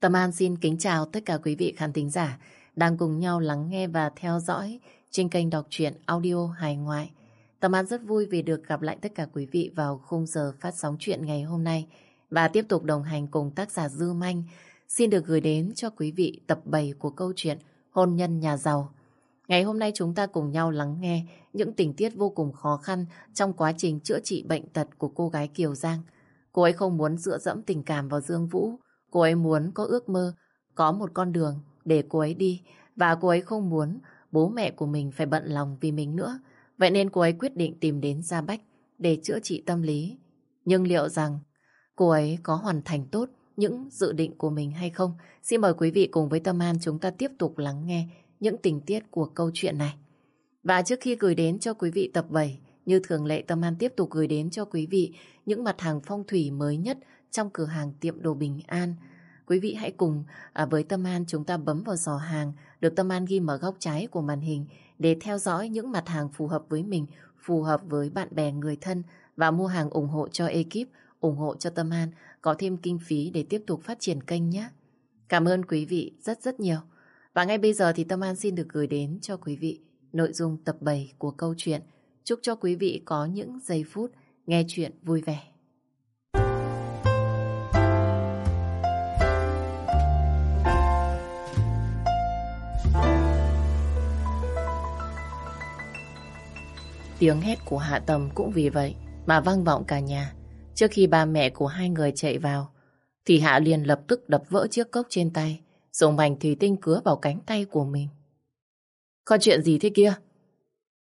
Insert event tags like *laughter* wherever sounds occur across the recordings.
Tâm An xin kính chào tất cả quý vị khán thính giả đang cùng nhau lắng nghe và theo dõi trên kênh đọc truyện audio hài ngoại. Tâm An rất vui vì được gặp lại tất cả quý vị vào khung giờ phát sóng chuyện ngày hôm nay và tiếp tục đồng hành cùng tác giả Dư Manh xin được gửi đến cho quý vị tập 7 của câu chuyện Hôn nhân nhà giàu. Ngày hôm nay chúng ta cùng nhau lắng nghe những tình tiết vô cùng khó khăn trong quá trình chữa trị bệnh tật của cô gái Kiều Giang. Cô ấy không muốn dựa dẫm tình cảm vào Dương Vũ. Cô ấy muốn có ước mơ, có một con đường để cô ấy đi. Và cô ấy không muốn bố mẹ của mình phải bận lòng vì mình nữa. Vậy nên cô ấy quyết định tìm đến Gia Bách để chữa trị tâm lý. Nhưng liệu rằng cô ấy có hoàn thành tốt những dự định của mình hay không? Xin mời quý vị cùng với Tâm An chúng ta tiếp tục lắng nghe những tình tiết của câu chuyện này. Và trước khi gửi đến cho quý vị tập 7, như thường lệ Tâm An tiếp tục gửi đến cho quý vị những mặt hàng phong thủy mới nhất trong cửa hàng tiệm đồ Bình An. Quý vị hãy cùng à, với Tâm An chúng ta bấm vào giò hàng được Tâm An ghi mở góc trái của màn hình để theo dõi những mặt hàng phù hợp với mình, phù hợp với bạn bè người thân và mua hàng ủng hộ cho ekip, ủng hộ cho Tâm An có thêm kinh phí để tiếp tục phát triển kênh nhé. Cảm ơn quý vị rất rất nhiều. Và ngay bây giờ thì Tâm An xin được gửi đến cho quý vị nội dung tập 7 của câu chuyện. Chúc cho quý vị có những giây phút nghe chuyện vui vẻ. Tiếng hét của Hạ Tầm cũng vì vậy mà vang vọng cả nhà. Trước khi ba mẹ của hai người chạy vào, thì Hạ liền lập tức đập vỡ chiếc cốc trên tay, dùng mảnh thủy tinh cứa vào cánh tay của mình. Có chuyện gì thế kia?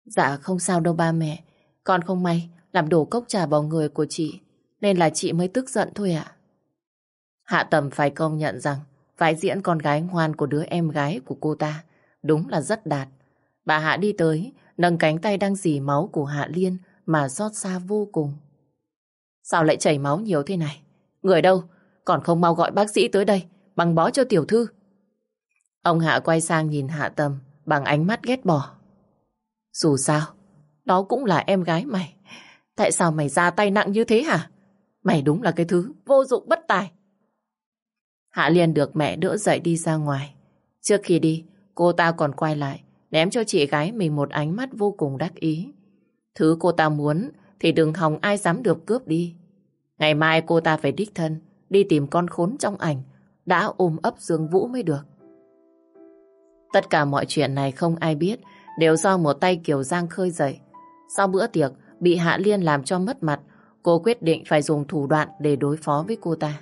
Dạ không sao đâu ba mẹ, con không may làm đổ cốc trà vào người của chị, nên là chị mới tức giận thôi ạ. Hạ Tầm phải công nhận rằng vai diễn con gái ngoan của đứa em gái của cô ta đúng là rất đạt. Bà Hạ đi tới, nâng cánh tay đang dì máu của Hạ Liên mà xót xa vô cùng. Sao lại chảy máu nhiều thế này? Người đâu? Còn không mau gọi bác sĩ tới đây, bằng bó cho tiểu thư. Ông Hạ quay sang nhìn Hạ Tầm bằng ánh mắt ghét bỏ. Dù sao, đó cũng là em gái mày. Tại sao mày ra tay nặng như thế hả? Mày đúng là cái thứ vô dụng bất tài. Hạ Liên được mẹ đỡ dậy đi ra ngoài. Trước khi đi, cô ta còn quay lại, ném cho chị gái mình một ánh mắt vô cùng đắc ý. Thứ cô ta muốn thì đừng hòng ai dám được cướp đi. Ngày mai cô ta phải đích thân đi tìm con khốn trong ảnh, đã ôm ấp Dương Vũ mới được. Tất cả mọi chuyện này không ai biết, đều do một tay Kiều Giang khơi dậy. Sau bữa tiệc, bị Hạ Liên làm cho mất mặt, cô quyết định phải dùng thủ đoạn để đối phó với cô ta.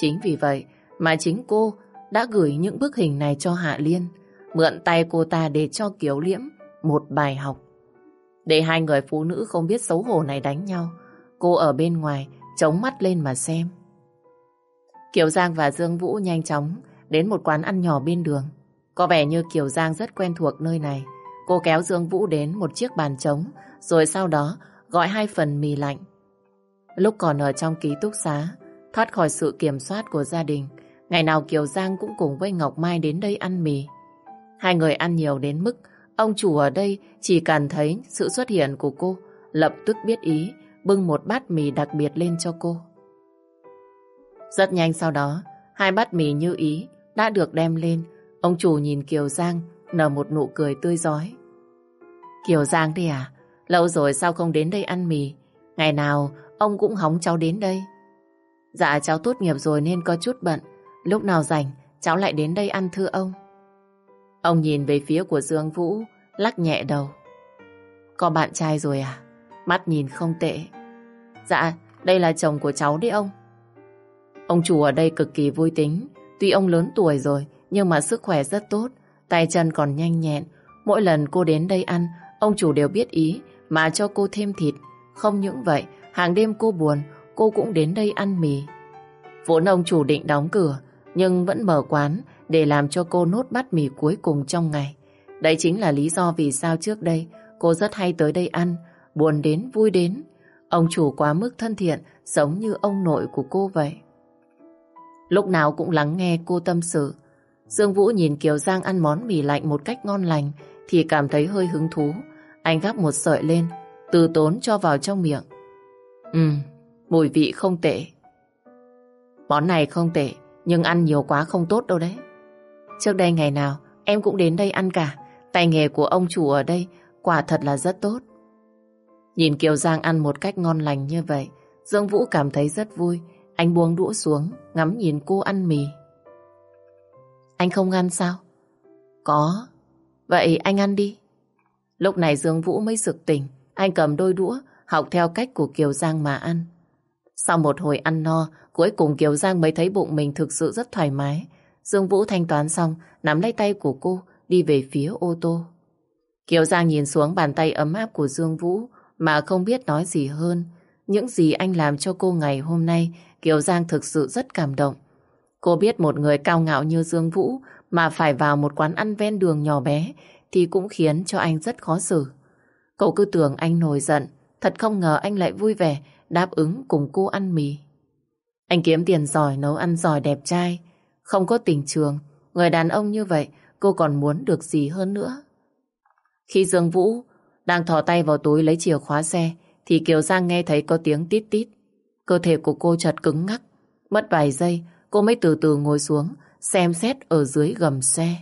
Chính vì vậy mà chính cô đã gửi những bức hình này cho Hạ Liên mượn tay cô ta để cho Kiều Liễm một bài học. Để hai người phụ nữ không biết xấu hổ này đánh nhau cô ở bên ngoài chống mắt lên mà xem. Kiều Giang và Dương Vũ nhanh chóng đến một quán ăn nhỏ bên đường. Có vẻ như Kiều Giang rất quen thuộc nơi này. Cô kéo Dương Vũ đến một chiếc bàn trống, rồi sau đó gọi hai phần mì lạnh. Lúc còn ở trong ký túc xá, thoát khỏi sự kiểm soát của gia đình, ngày nào Kiều Giang cũng cùng với Ngọc Mai đến đây ăn mì. Hai người ăn nhiều đến mức ông chủ ở đây chỉ cần thấy sự xuất hiện của cô, lập tức biết ý, bưng một bát mì đặc biệt lên cho cô. Rất nhanh sau đó, hai bát mì như ý đã được đem lên. Ông chủ nhìn Kiều Giang nở một nụ cười tươi giói. Kiều Giang đi à? Lâu rồi sao không đến đây ăn mì? Ngày nào ông cũng hóng cháu đến đây. Dạ cháu tốt nghiệp rồi nên có chút bận. Lúc nào rảnh cháu lại đến đây ăn thưa ông. Ông nhìn về phía của Dương Vũ, lắc nhẹ đầu. Có bạn trai rồi à? Mắt nhìn không tệ. Dạ, đây là chồng của cháu đấy ông. Ông chủ ở đây cực kỳ vui tính. Tuy ông lớn tuổi rồi, nhưng mà sức khỏe rất tốt. Tay chân còn nhanh nhẹn. Mỗi lần cô đến đây ăn, ông chủ đều biết ý mà cho cô thêm thịt. Không những vậy, hàng đêm cô buồn, cô cũng đến đây ăn mì. Vốn ông chủ định đóng cửa, nhưng vẫn mở quán để làm cho cô nốt bát mì cuối cùng trong ngày. Đấy chính là lý do vì sao trước đây cô rất hay tới đây ăn, buồn đến vui đến. Ông chủ quá mức thân thiện, giống như ông nội của cô vậy. Lúc nào cũng lắng nghe cô tâm sự. Dương Vũ nhìn Kiều Giang ăn món mì lạnh một cách ngon lành thì cảm thấy hơi hứng thú. Anh gắp một sợi lên, từ tốn cho vào trong miệng. Ừ, mùi vị không tệ. Món này không tệ, nhưng ăn nhiều quá không tốt đâu đấy. Trước đây ngày nào em cũng đến đây ăn cả. Tay nghề của ông chủ ở đây quả thật là rất tốt. Nhìn Kiều Giang ăn một cách ngon lành như vậy, Dương Vũ cảm thấy rất vui. Anh buông đũa xuống, ngắm nhìn cô ăn mì. Anh không ăn sao? Có. Vậy anh ăn đi. Lúc này Dương Vũ mới sực tỉnh. Anh cầm đôi đũa, học theo cách của Kiều Giang mà ăn. Sau một hồi ăn no, cuối cùng Kiều Giang mới thấy bụng mình thực sự rất thoải mái. Dương Vũ thanh toán xong, nắm lấy tay của cô, đi về phía ô tô. Kiều Giang nhìn xuống bàn tay ấm áp của Dương Vũ mà không biết nói gì hơn. Những gì anh làm cho cô ngày hôm nay, Kiều Giang thực sự rất cảm động. Cô biết một người cao ngạo như Dương Vũ mà phải vào một quán ăn ven đường nhỏ bé thì cũng khiến cho anh rất khó xử. Cậu cứ tưởng anh nổi giận, thật không ngờ anh lại vui vẻ đáp ứng cùng cô ăn mì. Anh kiếm tiền giỏi, nấu ăn giỏi đẹp trai, không có tình trường, người đàn ông như vậy cô còn muốn được gì hơn nữa. Khi Dương Vũ đang thò tay vào túi lấy chìa khóa xe thì Kiều Giang nghe thấy có tiếng tít tít. Cơ thể của cô chợt cứng ngắc. Mất vài giây cô mới từ từ ngồi xuống xem xét ở dưới gầm xe.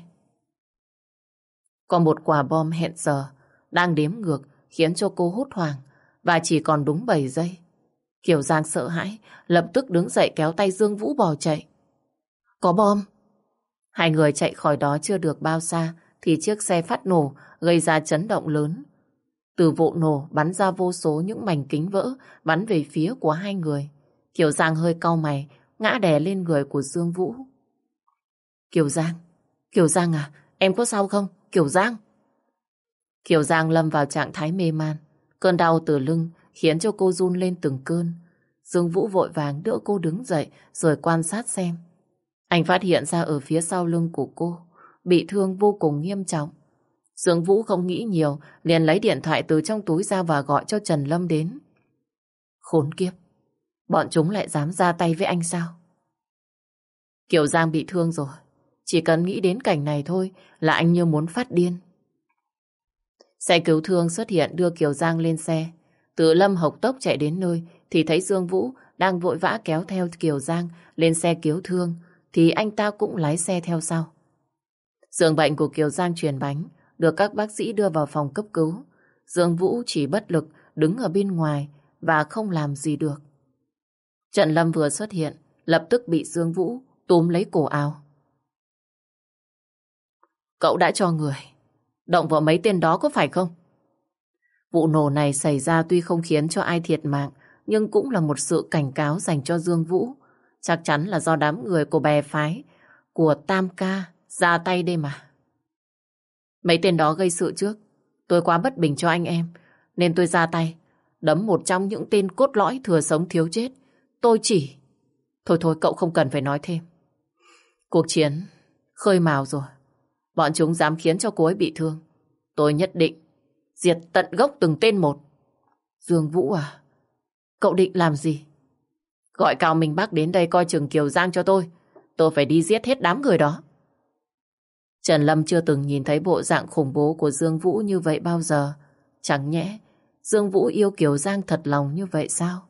Có một quả bom hẹn giờ đang đếm ngược khiến cho cô hốt hoảng và chỉ còn đúng 7 giây. Kiều Giang sợ hãi, lập tức đứng dậy kéo tay Dương Vũ bỏ chạy. Có bom! Hai người chạy khỏi đó chưa được bao xa thì chiếc xe phát nổ gây ra chấn động lớn. Từ vụ nổ bắn ra vô số những mảnh kính vỡ bắn về phía của hai người. Kiều Giang hơi cau mày, ngã đè lên người của Dương Vũ. Kiều Giang, Kiều Giang à, em có sao không? Kiều Giang! Kiều Giang lâm vào trạng thái mê man. Cơn đau từ lưng khiến cho cô run lên từng cơn. Dương Vũ vội vàng đỡ cô đứng dậy rồi quan sát xem. Anh phát hiện ra ở phía sau lưng của cô, bị thương vô cùng nghiêm trọng. Dương Vũ không nghĩ nhiều, liền lấy điện thoại từ trong túi ra và gọi cho Trần Lâm đến. Khốn kiếp! Bọn chúng lại dám ra tay với anh sao? Kiều Giang bị thương rồi. Chỉ cần nghĩ đến cảnh này thôi là anh như muốn phát điên. Xe cứu thương xuất hiện đưa Kiều Giang lên xe. Từ Lâm hộc tốc chạy đến nơi thì thấy Dương Vũ đang vội vã kéo theo Kiều Giang lên xe cứu thương thì anh ta cũng lái xe theo sau. Dường bệnh của Kiều Giang truyền bánh được các bác sĩ đưa vào phòng cấp cứu. Dương Vũ chỉ bất lực đứng ở bên ngoài và không làm gì được. Trận Lâm vừa xuất hiện lập tức bị Dương Vũ túm lấy cổ áo. Cậu đã cho người động vào mấy tên đó có phải không? Vụ nổ này xảy ra tuy không khiến cho ai thiệt mạng, nhưng cũng là một sự cảnh cáo dành cho Dương Vũ. Chắc chắn là do đám người của bè phái, của Tam Ca ra tay đây mà. Mấy tên đó gây sự trước, tôi quá bất bình cho anh em, nên tôi ra tay, đấm một trong những tên cốt lõi thừa sống thiếu chết. Tôi chỉ... Thôi thôi cậu không cần phải nói thêm. Cuộc chiến khơi mào rồi. Bọn chúng dám khiến cho cô ấy bị thương. Tôi nhất định diệt tận gốc từng tên một. Dương Vũ à? Cậu định làm gì? Gọi Cao Minh Bắc đến đây coi chừng Kiều Giang cho tôi. Tôi phải đi giết hết đám người đó. Trần Lâm chưa từng nhìn thấy bộ dạng khủng bố của Dương Vũ như vậy bao giờ. Chẳng nhẽ Dương Vũ yêu Kiều Giang thật lòng như vậy sao?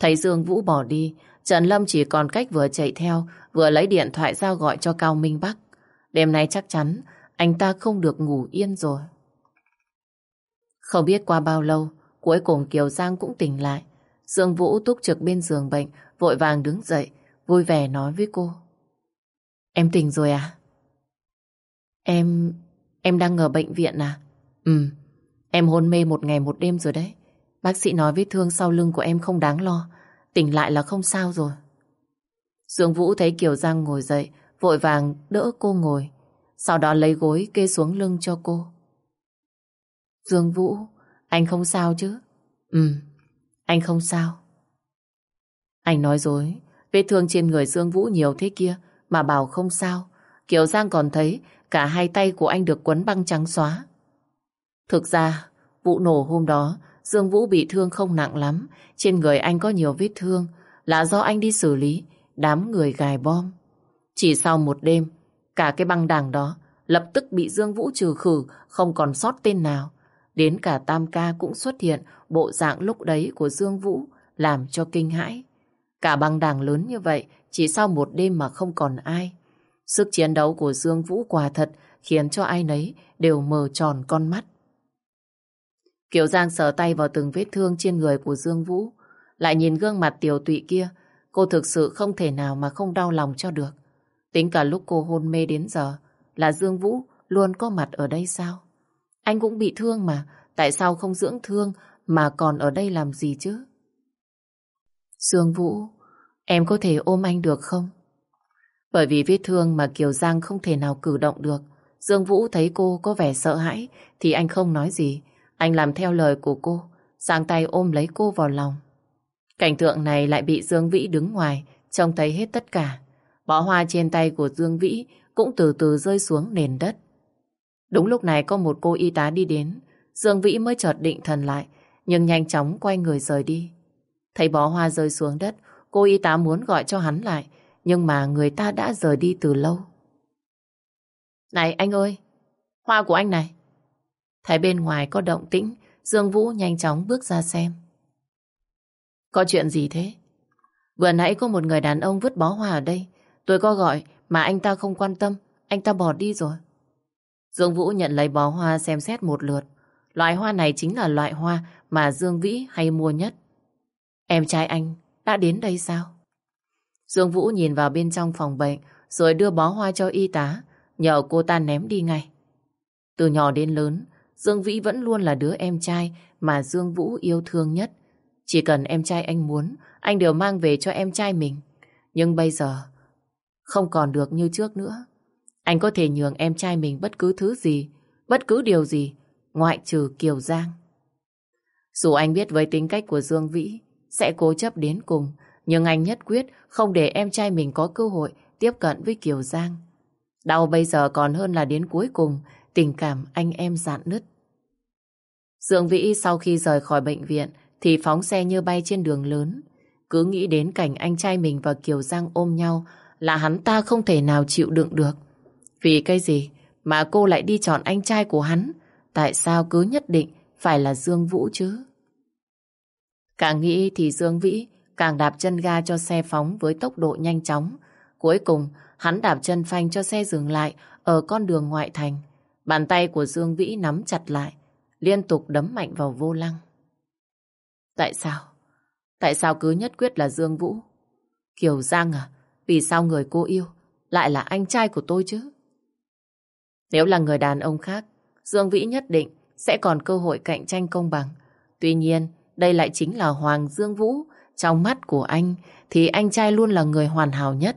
Thấy Dương Vũ bỏ đi, Trần Lâm chỉ còn cách vừa chạy theo, vừa lấy điện thoại ra gọi cho Cao Minh Bắc. Đêm nay chắc chắn anh ta không được ngủ yên rồi. Không biết qua bao lâu, cuối cùng Kiều Giang cũng tỉnh lại. Dương Vũ túc trực bên giường bệnh, vội vàng đứng dậy, vui vẻ nói với cô. Em tỉnh rồi à? Em... em đang ở bệnh viện à? Ừ, em hôn mê một ngày một đêm rồi đấy. Bác sĩ nói vết thương sau lưng của em không đáng lo, tỉnh lại là không sao rồi. Dương Vũ thấy Kiều Giang ngồi dậy, vội vàng đỡ cô ngồi, sau đó lấy gối kê xuống lưng cho cô. Dương Vũ, anh không sao chứ? Ừ, anh không sao. Anh nói dối, vết thương trên người Dương Vũ nhiều thế kia mà bảo không sao. Kiều Giang còn thấy cả hai tay của anh được quấn băng trắng xóa. Thực ra, vụ nổ hôm đó Dương Vũ bị thương không nặng lắm. Trên người anh có nhiều vết thương là do anh đi xử lý đám người gài bom. Chỉ sau một đêm, cả cái băng đảng đó lập tức bị Dương Vũ trừ khử, không còn sót tên nào. Đến cả Tam Ca cũng xuất hiện bộ dạng lúc đấy của Dương Vũ làm cho kinh hãi. Cả băng đảng lớn như vậy, chỉ sau một đêm mà không còn ai. Sức chiến đấu của Dương Vũ quả thật khiến cho ai nấy đều mờ tròn con mắt. Kiều Giang sờ tay vào từng vết thương trên người của Dương Vũ, lại nhìn gương mặt tiểu tụy kia, cô thực sự không thể nào mà không đau lòng cho được. Tính cả lúc cô hôn mê đến giờ, là Dương Vũ luôn có mặt ở đây sao? Anh cũng bị thương mà, tại sao không dưỡng thương mà còn ở đây làm gì chứ? Dương Vũ, em có thể ôm anh được không? Bởi vì vết thương mà Kiều Giang không thể nào cử động được. Dương Vũ thấy cô có vẻ sợ hãi thì anh không nói gì. Anh làm theo lời của cô, giang tay ôm lấy cô vào lòng. Cảnh tượng này lại bị Dương Vĩ đứng ngoài, trông thấy hết tất cả. Bó hoa trên tay của Dương Vĩ cũng từ từ rơi xuống nền đất. Đúng lúc này có một cô y tá đi đến, Dương Vĩ mới chợt định thần lại, nhưng nhanh chóng quay người rời đi. Thấy bó hoa rơi xuống đất, cô y tá muốn gọi cho hắn lại, nhưng mà người ta đã rời đi từ lâu. Này anh ơi, hoa của anh này. Thấy bên ngoài có động tĩnh, Dương Vũ nhanh chóng bước ra xem. Có chuyện gì thế? Vừa nãy có một người đàn ông vứt bó hoa ở đây. Tôi có gọi mà anh ta không quan tâm, anh ta bỏ đi rồi. Dương Vũ nhận lấy bó hoa xem xét một lượt. Loại hoa này chính là loại hoa mà Dương Vĩ hay mua nhất. Em trai anh đã đến đây sao? Dương Vũ nhìn vào bên trong phòng bệnh, rồi đưa bó hoa cho y tá nhờ cô ta ném đi ngay. Từ nhỏ đến lớn, Dương Vĩ vẫn luôn là đứa em trai mà Dương Vũ yêu thương nhất. Chỉ cần em trai anh muốn, anh đều mang về cho em trai mình. Nhưng bây giờ không còn được như trước nữa. Anh có thể nhường em trai mình bất cứ thứ gì, bất cứ điều gì, ngoại trừ Kiều Giang. Dù anh biết với tính cách của Dương Vĩ sẽ cố chấp đến cùng, nhưng anh nhất quyết không để em trai mình có cơ hội tiếp cận với Kiều Giang. Đau bây giờ còn hơn là đến cuối cùng tình cảm anh em dạn nứt. Dương Vĩ sau khi rời khỏi bệnh viện thì phóng xe như bay trên đường lớn. Cứ nghĩ đến cảnh anh trai mình và Kiều Giang ôm nhau là hắn ta không thể nào chịu đựng được. Vì cái gì mà cô lại đi chọn anh trai của hắn? Tại sao cứ nhất định phải là Dương Vũ chứ? Càng nghĩ thì Dương Vĩ càng đạp chân ga cho xe phóng với tốc độ nhanh chóng. Cuối cùng, hắn đạp chân phanh cho xe dừng lại ở con đường ngoại thành. Bàn tay của Dương Vĩ nắm chặt lại, liên tục đấm mạnh vào vô lăng. Tại sao? Tại sao cứ nhất quyết là Dương Vũ? Kiều Giang à? Vì sao người cô yêu lại là anh trai của tôi chứ? Nếu là người đàn ông khác, Dương Vĩ nhất định sẽ còn cơ hội cạnh tranh công bằng. Tuy nhiên, đây lại chính là Hoàng Dương Vũ. Trong mắt của anh thì anh trai luôn là người hoàn hảo nhất.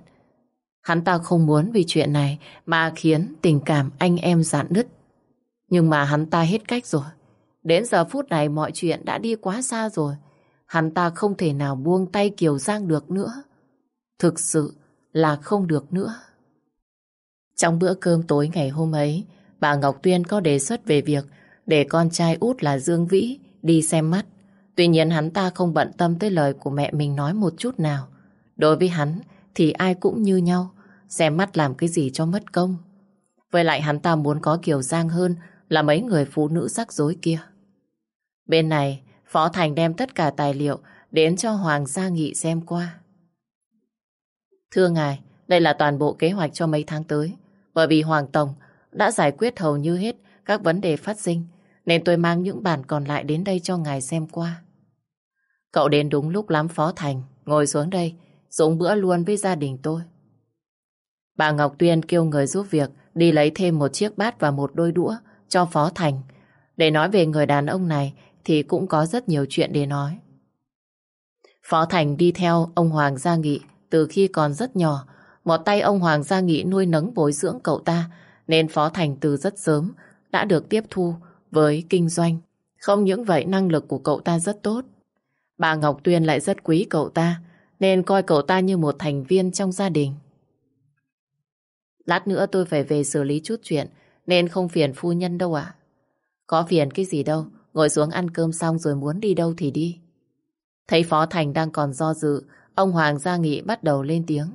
Hắn ta không muốn vì chuyện này mà khiến tình cảm anh em dạn nứt. Nhưng mà hắn ta hết cách rồi. Đến giờ phút này mọi chuyện đã đi quá xa rồi. Hắn ta không thể nào buông tay Kiều Giang được nữa. Thực sự là không được nữa. Trong bữa cơm tối ngày hôm ấy, bà Ngọc Tuyên có đề xuất về việc để con trai út là Dương Vĩ đi xem mắt. Tuy nhiên hắn ta không bận tâm tới lời của mẹ mình nói một chút nào. Đối với hắn thì ai cũng như nhau, xem mắt làm cái gì cho mất công. Với lại hắn ta muốn có Kiều Giang hơn là mấy người phụ nữ rắc rối kia. Bên này, Phó Thành đem tất cả tài liệu đến cho Hoàng gia nghị xem qua. Thưa ngài, đây là toàn bộ kế hoạch cho mấy tháng tới. Bởi vì Hoàng Tổng đã giải quyết hầu như hết các vấn đề phát sinh, nên tôi mang những bản còn lại đến đây cho ngài xem qua. Cậu đến đúng lúc lắm Phó Thành, ngồi xuống đây, dùng bữa luôn với gia đình tôi. Bà Ngọc Tuyên kêu người giúp việc đi lấy thêm một chiếc bát và một đôi đũa cho Phó Thành. Để nói về người đàn ông này thì cũng có rất nhiều chuyện để nói. Phó Thành đi theo ông Hoàng Gia Nghị từ khi còn rất nhỏ. Một tay ông Hoàng Gia Nghị nuôi nấng bồi dưỡng cậu ta nên Phó Thành từ rất sớm đã được tiếp thu với kinh doanh. Không những vậy năng lực của cậu ta rất tốt. Bà Ngọc Tuyên lại rất quý cậu ta nên coi cậu ta như một thành viên trong gia đình. Lát nữa tôi phải về xử lý chút chuyện nên không phiền phu nhân đâu ạ. Có phiền cái gì đâu, ngồi xuống ăn cơm xong rồi muốn đi đâu thì đi. Thấy Phó Thành đang còn do dự, ông Hoàng gia nghị bắt đầu lên tiếng.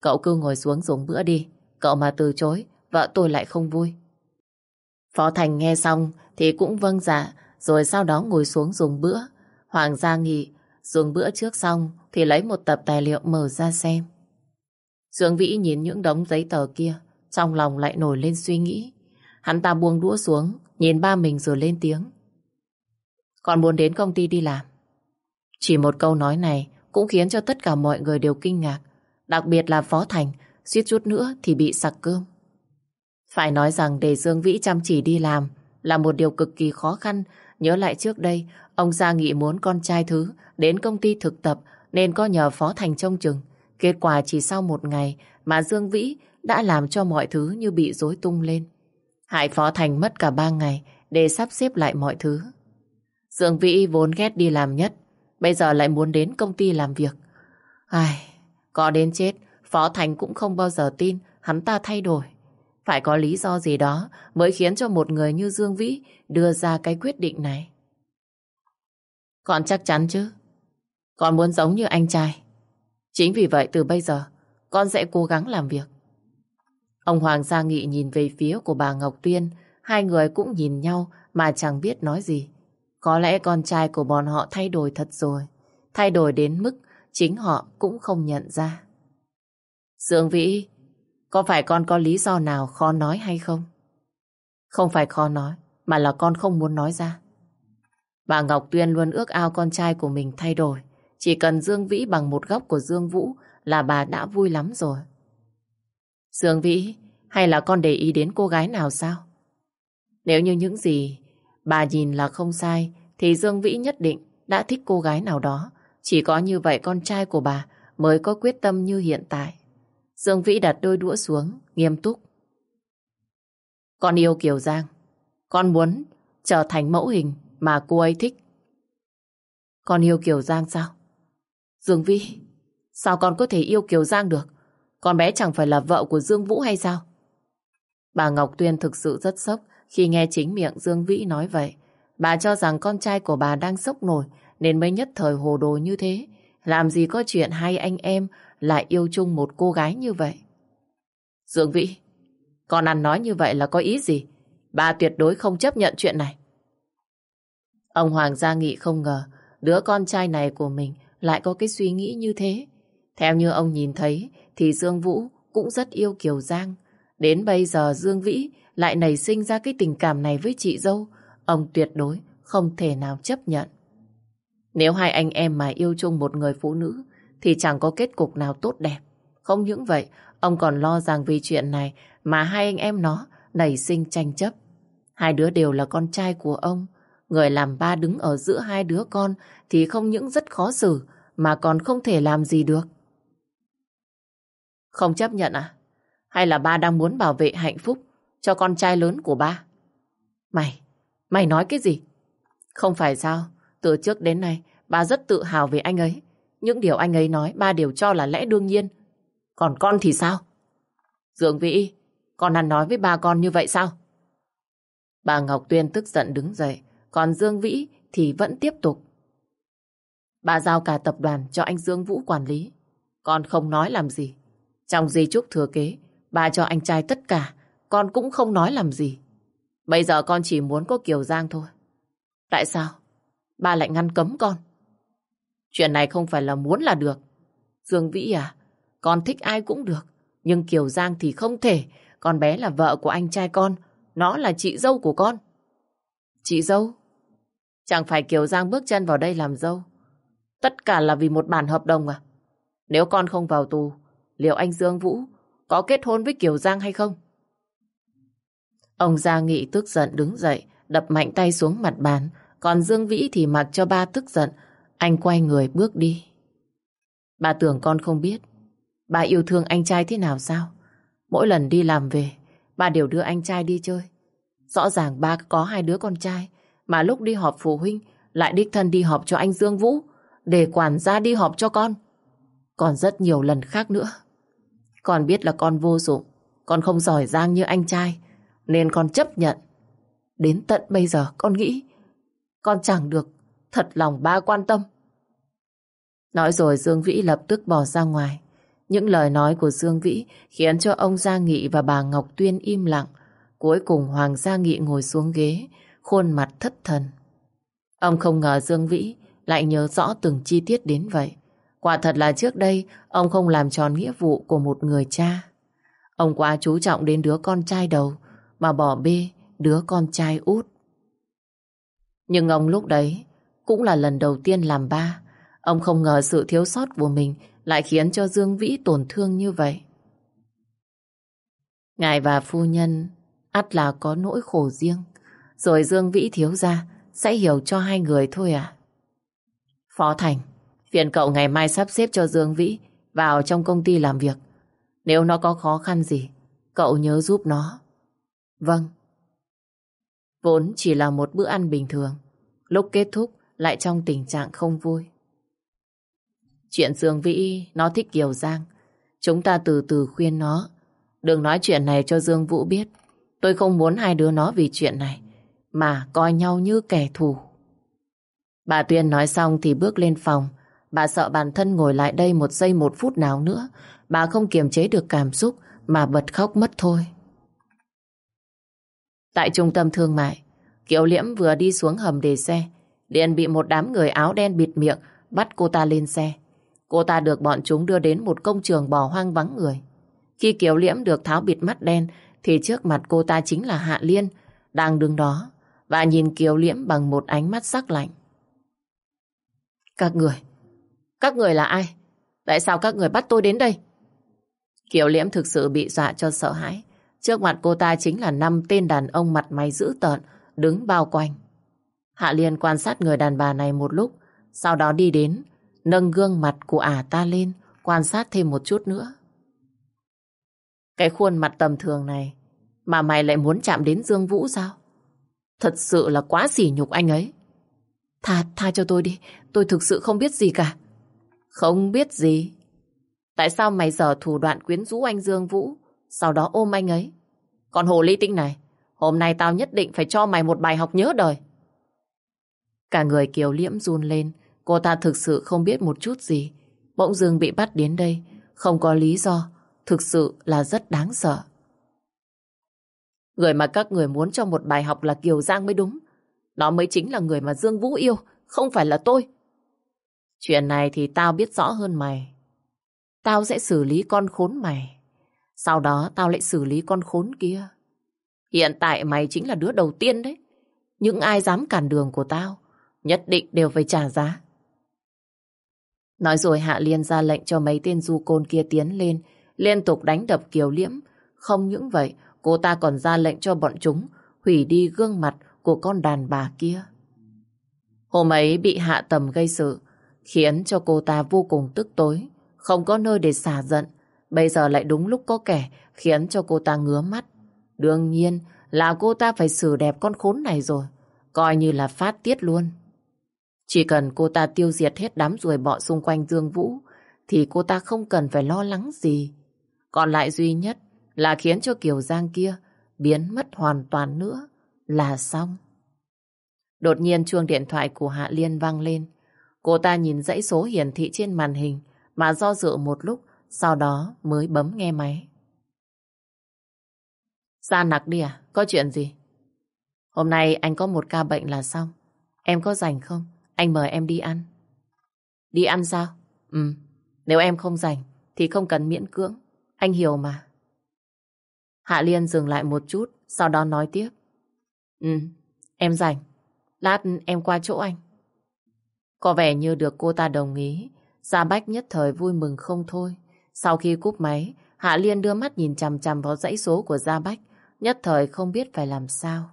Cậu cứ ngồi xuống dùng bữa đi, cậu mà từ chối, vợ tôi lại không vui. Phó Thành nghe xong thì cũng vâng dạ, rồi sau đó ngồi xuống dùng bữa. Hoàng gia nghỉ, Dùng bữa trước xong thì lấy một tập tài liệu mở ra xem. Dương Vĩ nhìn những đống giấy tờ kia, trong lòng lại nổi lên suy nghĩ. Hắn ta buông đũa xuống, nhìn ba mình rồi lên tiếng. Còn muốn đến công ty đi làm. Chỉ một câu nói này cũng khiến cho tất cả mọi người đều kinh ngạc. Đặc biệt là Phó Thành, suýt chút nữa thì bị sặc cơm. Phải nói rằng để Dương Vĩ chăm chỉ đi làm là một điều cực kỳ khó khăn. Nhớ lại trước đây, ông Gia Nghị muốn con trai thứ đến công ty thực tập nên có nhờ Phó Thành trông chừng. Kết quả chỉ sau một ngày mà Dương Vĩ đã làm cho mọi thứ như bị rối tung lên. Hại Phó Thành mất cả ba ngày để sắp xếp lại mọi thứ. Dương Vĩ vốn ghét đi làm nhất, bây giờ lại muốn đến công ty làm việc. Ai, có đến chết, Phó Thành cũng không bao giờ tin hắn ta thay đổi. Phải có lý do gì đó mới khiến cho một người như Dương Vĩ đưa ra cái quyết định này. Con chắc chắn chứ. Con muốn giống như anh trai. Chính vì vậy từ bây giờ con sẽ cố gắng làm việc. Ông Hoàng Gia Nghị nhìn về phía của bà Ngọc Tuyên, hai người cũng nhìn nhau mà chẳng biết nói gì. Có lẽ con trai của bọn họ thay đổi thật rồi, thay đổi đến mức chính họ cũng không nhận ra. Dương Vĩ, có phải con có lý do nào khó nói hay không? Không phải khó nói, mà là con không muốn nói ra. Bà Ngọc Tuyên luôn ước ao con trai của mình thay đổi. Chỉ cần Dương Vĩ bằng một góc của Dương Vũ là bà đã vui lắm rồi. Dương Vĩ, hay là con để ý đến cô gái nào sao? Nếu như những gì bà nhìn là không sai, thì Dương Vĩ nhất định đã thích cô gái nào đó. Chỉ có như vậy con trai của bà mới có quyết tâm như hiện tại. Dương Vĩ đặt đôi đũa xuống, nghiêm túc. Con yêu Kiều Giang. Con muốn trở thành mẫu hình mà cô ấy thích. Con yêu Kiều Giang sao? Dương Vĩ, sao con có thể yêu Kiều Giang được? Con bé chẳng phải là vợ của Dương Vũ hay sao? Bà Ngọc Tuyên thực sự rất sốc khi nghe chính miệng Dương Vĩ nói vậy. Bà cho rằng con trai của bà đang sốc nổi nên mới nhất thời hồ đồ như thế. Làm gì có chuyện hai anh em lại yêu chung một cô gái như vậy? Dương Vĩ, con ăn nói như vậy là có ý gì? Bà tuyệt đối không chấp nhận chuyện này. Ông Hoàng Gia Nghị không ngờ đứa con trai này của mình lại có cái suy nghĩ như thế. Theo như ông nhìn thấy thì Dương Vũ cũng rất yêu Kiều Giang. Đến bây giờ Dương Vĩ lại nảy sinh ra cái tình cảm này với chị dâu. Ông tuyệt đối không thể nào chấp nhận. Nếu hai anh em mà yêu chung một người phụ nữ thì chẳng có kết cục nào tốt đẹp. Không những vậy, ông còn lo rằng vì chuyện này mà hai anh em nó nảy sinh tranh chấp. Hai đứa đều là con trai của ông. Người làm ba đứng ở giữa hai đứa con thì không những rất khó xử mà còn không thể làm gì được. Không chấp nhận à? Hay là ba đang muốn bảo vệ hạnh phúc cho con trai lớn của ba? Mày, mày nói cái gì? Không phải sao, từ trước đến nay ba rất tự hào về anh ấy. Những điều anh ấy nói ba đều cho là lẽ đương nhiên. Còn con thì sao? Dương Vĩ, con ăn nói với ba con như vậy sao? Bà Ngọc Tuyên tức giận đứng dậy, còn Dương Vĩ thì vẫn tiếp tục. Bà giao cả tập đoàn cho anh Dương Vũ quản lý. Con không nói làm gì. Trong di chúc thừa kế, bà cho anh trai tất cả, con cũng không nói làm gì. Bây giờ con chỉ muốn có Kiều Giang thôi. Tại sao? Ba lại ngăn cấm con. Chuyện này không phải là muốn là được. Dương Vĩ à, con thích ai cũng được. Nhưng Kiều Giang thì không thể. Con bé là vợ của anh trai con. Nó là chị dâu của con. Chị dâu? Chẳng phải Kiều Giang bước chân vào đây làm dâu. Tất cả là vì một bản hợp đồng à? Nếu con không vào tù, liệu anh Dương Vũ có kết hôn với Kiều Giang hay không? Ông Gia Nghị tức giận đứng dậy, đập mạnh tay xuống mặt bàn, còn Dương Vĩ thì mặc cho ba tức giận, anh quay người bước đi. Bà tưởng con không biết, bà yêu thương anh trai thế nào sao? Mỗi lần đi làm về, bà đều đưa anh trai đi chơi. Rõ ràng ba có hai đứa con trai, mà lúc đi họp phụ huynh lại đích thân đi họp cho anh Dương Vũ, để quản gia đi họp cho con. Còn rất nhiều lần khác nữa. Con biết là con vô dụng, con không giỏi giang như anh trai, nên con chấp nhận. Đến tận bây giờ con nghĩ con chẳng được thật lòng ba quan tâm. Nói rồi Dương Vĩ lập tức bỏ ra ngoài. Những lời nói của Dương Vĩ khiến cho ông Gia Nghị và bà Ngọc Tuyên im lặng. Cuối cùng Hoàng Gia Nghị ngồi xuống ghế, khuôn mặt thất thần. Ông không ngờ Dương Vĩ lại nhớ rõ từng chi tiết đến vậy. Quả thật là trước đây ông không làm tròn nghĩa vụ của một người cha. Ông quá chú trọng đến đứa con trai đầu mà bỏ bê đứa con trai út. Nhưng ông lúc đấy cũng là lần đầu tiên làm ba. Ông không ngờ sự thiếu sót của mình lại khiến cho Dương Vĩ tổn thương như vậy. Ngài và phu nhân ắt là có nỗi khổ riêng. Rồi Dương Vĩ thiếu ra sẽ hiểu cho hai người thôi à. Phó Thành, phiền cậu ngày mai sắp xếp cho Dương Vĩ vào trong công ty làm việc. Nếu nó có khó khăn gì, cậu nhớ giúp nó. Vâng. Vốn chỉ là một bữa ăn bình thường, lúc kết thúc lại trong tình trạng không vui. Chuyện Dương Vĩ nó thích Kiều Giang, chúng ta từ từ khuyên nó. Đừng nói chuyện này cho Dương Vũ biết. Tôi không muốn hai đứa nó vì chuyện này mà coi nhau như kẻ thù. Bà Tuyên nói xong thì bước lên phòng. Bà sợ bản thân ngồi lại đây một giây một phút nào nữa. Bà không kiềm chế được cảm xúc mà bật khóc mất thôi. Tại trung tâm thương mại, Kiều Liễm vừa đi xuống hầm để xe, liền bị một đám người áo đen bịt miệng bắt cô ta lên xe. Cô ta được bọn chúng đưa đến một công trường bỏ hoang vắng người. Khi Kiều Liễm được tháo bịt mắt đen thì trước mặt cô ta chính là Hạ Liên đang đứng đó và nhìn Kiều Liễm bằng một ánh mắt sắc lạnh. Các người, các người là ai? Tại sao các người bắt tôi đến đây? Kiều Liễm thực sự bị dọa cho sợ hãi. Trước mặt cô ta chính là năm tên đàn ông mặt mày dữ tợn, đứng bao quanh. Hạ Liên quan sát người đàn bà này một lúc, sau đó đi đến, nâng gương mặt của ả ta lên, quan sát thêm một chút nữa. Cái khuôn mặt tầm thường này, mà mày lại muốn chạm đến Dương Vũ sao? Thật sự là quá sỉ nhục anh ấy. Tha, tha cho tôi đi, tôi thực sự không biết gì cả. Không biết gì? Tại sao mày dở thủ đoạn quyến rũ anh Dương Vũ, sau đó ôm anh ấy? Còn hồ ly tinh này, hôm nay tao nhất định phải cho mày một bài học nhớ đời. Cả người kiều liễm run lên, cô ta thực sự không biết một chút gì. Bỗng dưng bị bắt đến đây, không có lý do, thực sự là rất đáng sợ. Người mà các người muốn cho một bài học là Kiều Giang mới đúng. Nó mới chính là người mà Dương Vũ yêu, không phải là tôi. Chuyện này thì tao biết rõ hơn mày. Tao sẽ xử lý con khốn mày. Sau đó tao lại xử lý con khốn kia. Hiện tại mày chính là đứa đầu tiên đấy. Những ai dám cản đường của tao, nhất định đều phải trả giá. Nói rồi Hạ Liên ra lệnh cho mấy tên du côn kia tiến lên, liên tục đánh đập Kiều Liễm. Không những vậy, cô ta còn ra lệnh cho bọn chúng hủy đi gương mặt của con đàn bà kia. Hôm ấy bị hạ tầm gây sự, khiến cho cô ta vô cùng tức tối, không có nơi để xả giận. Bây giờ lại đúng lúc có kẻ khiến cho cô ta ngứa mắt. Đương nhiên là cô ta phải xử đẹp con khốn này rồi, coi như là phát tiết luôn. Chỉ cần cô ta tiêu diệt hết đám ruồi bọ xung quanh Dương Vũ, thì cô ta không cần phải lo lắng gì. Còn lại duy nhất là khiến cho Kiều Giang kia biến mất hoàn toàn nữa là xong. Đột nhiên chuông điện thoại của Hạ Liên vang lên. Cô ta nhìn dãy số hiển thị trên màn hình mà do dự một lúc, sau đó mới bấm nghe máy. Ra nặc đi à? Có chuyện gì? Hôm nay anh có một ca bệnh là xong. Em có rảnh không? Anh mời em đi ăn. Đi ăn sao? Ừ. Nếu em không rảnh thì không cần miễn cưỡng. Anh hiểu mà. Hạ Liên dừng lại một chút, sau đó nói tiếp. Ừ, em rảnh. Lát em qua chỗ anh. Có vẻ như được cô ta đồng ý. Gia Bách nhất thời vui mừng không thôi. Sau khi cúp máy, Hạ Liên đưa mắt nhìn chằm chằm vào dãy số của Gia Bách. Nhất thời không biết phải làm sao.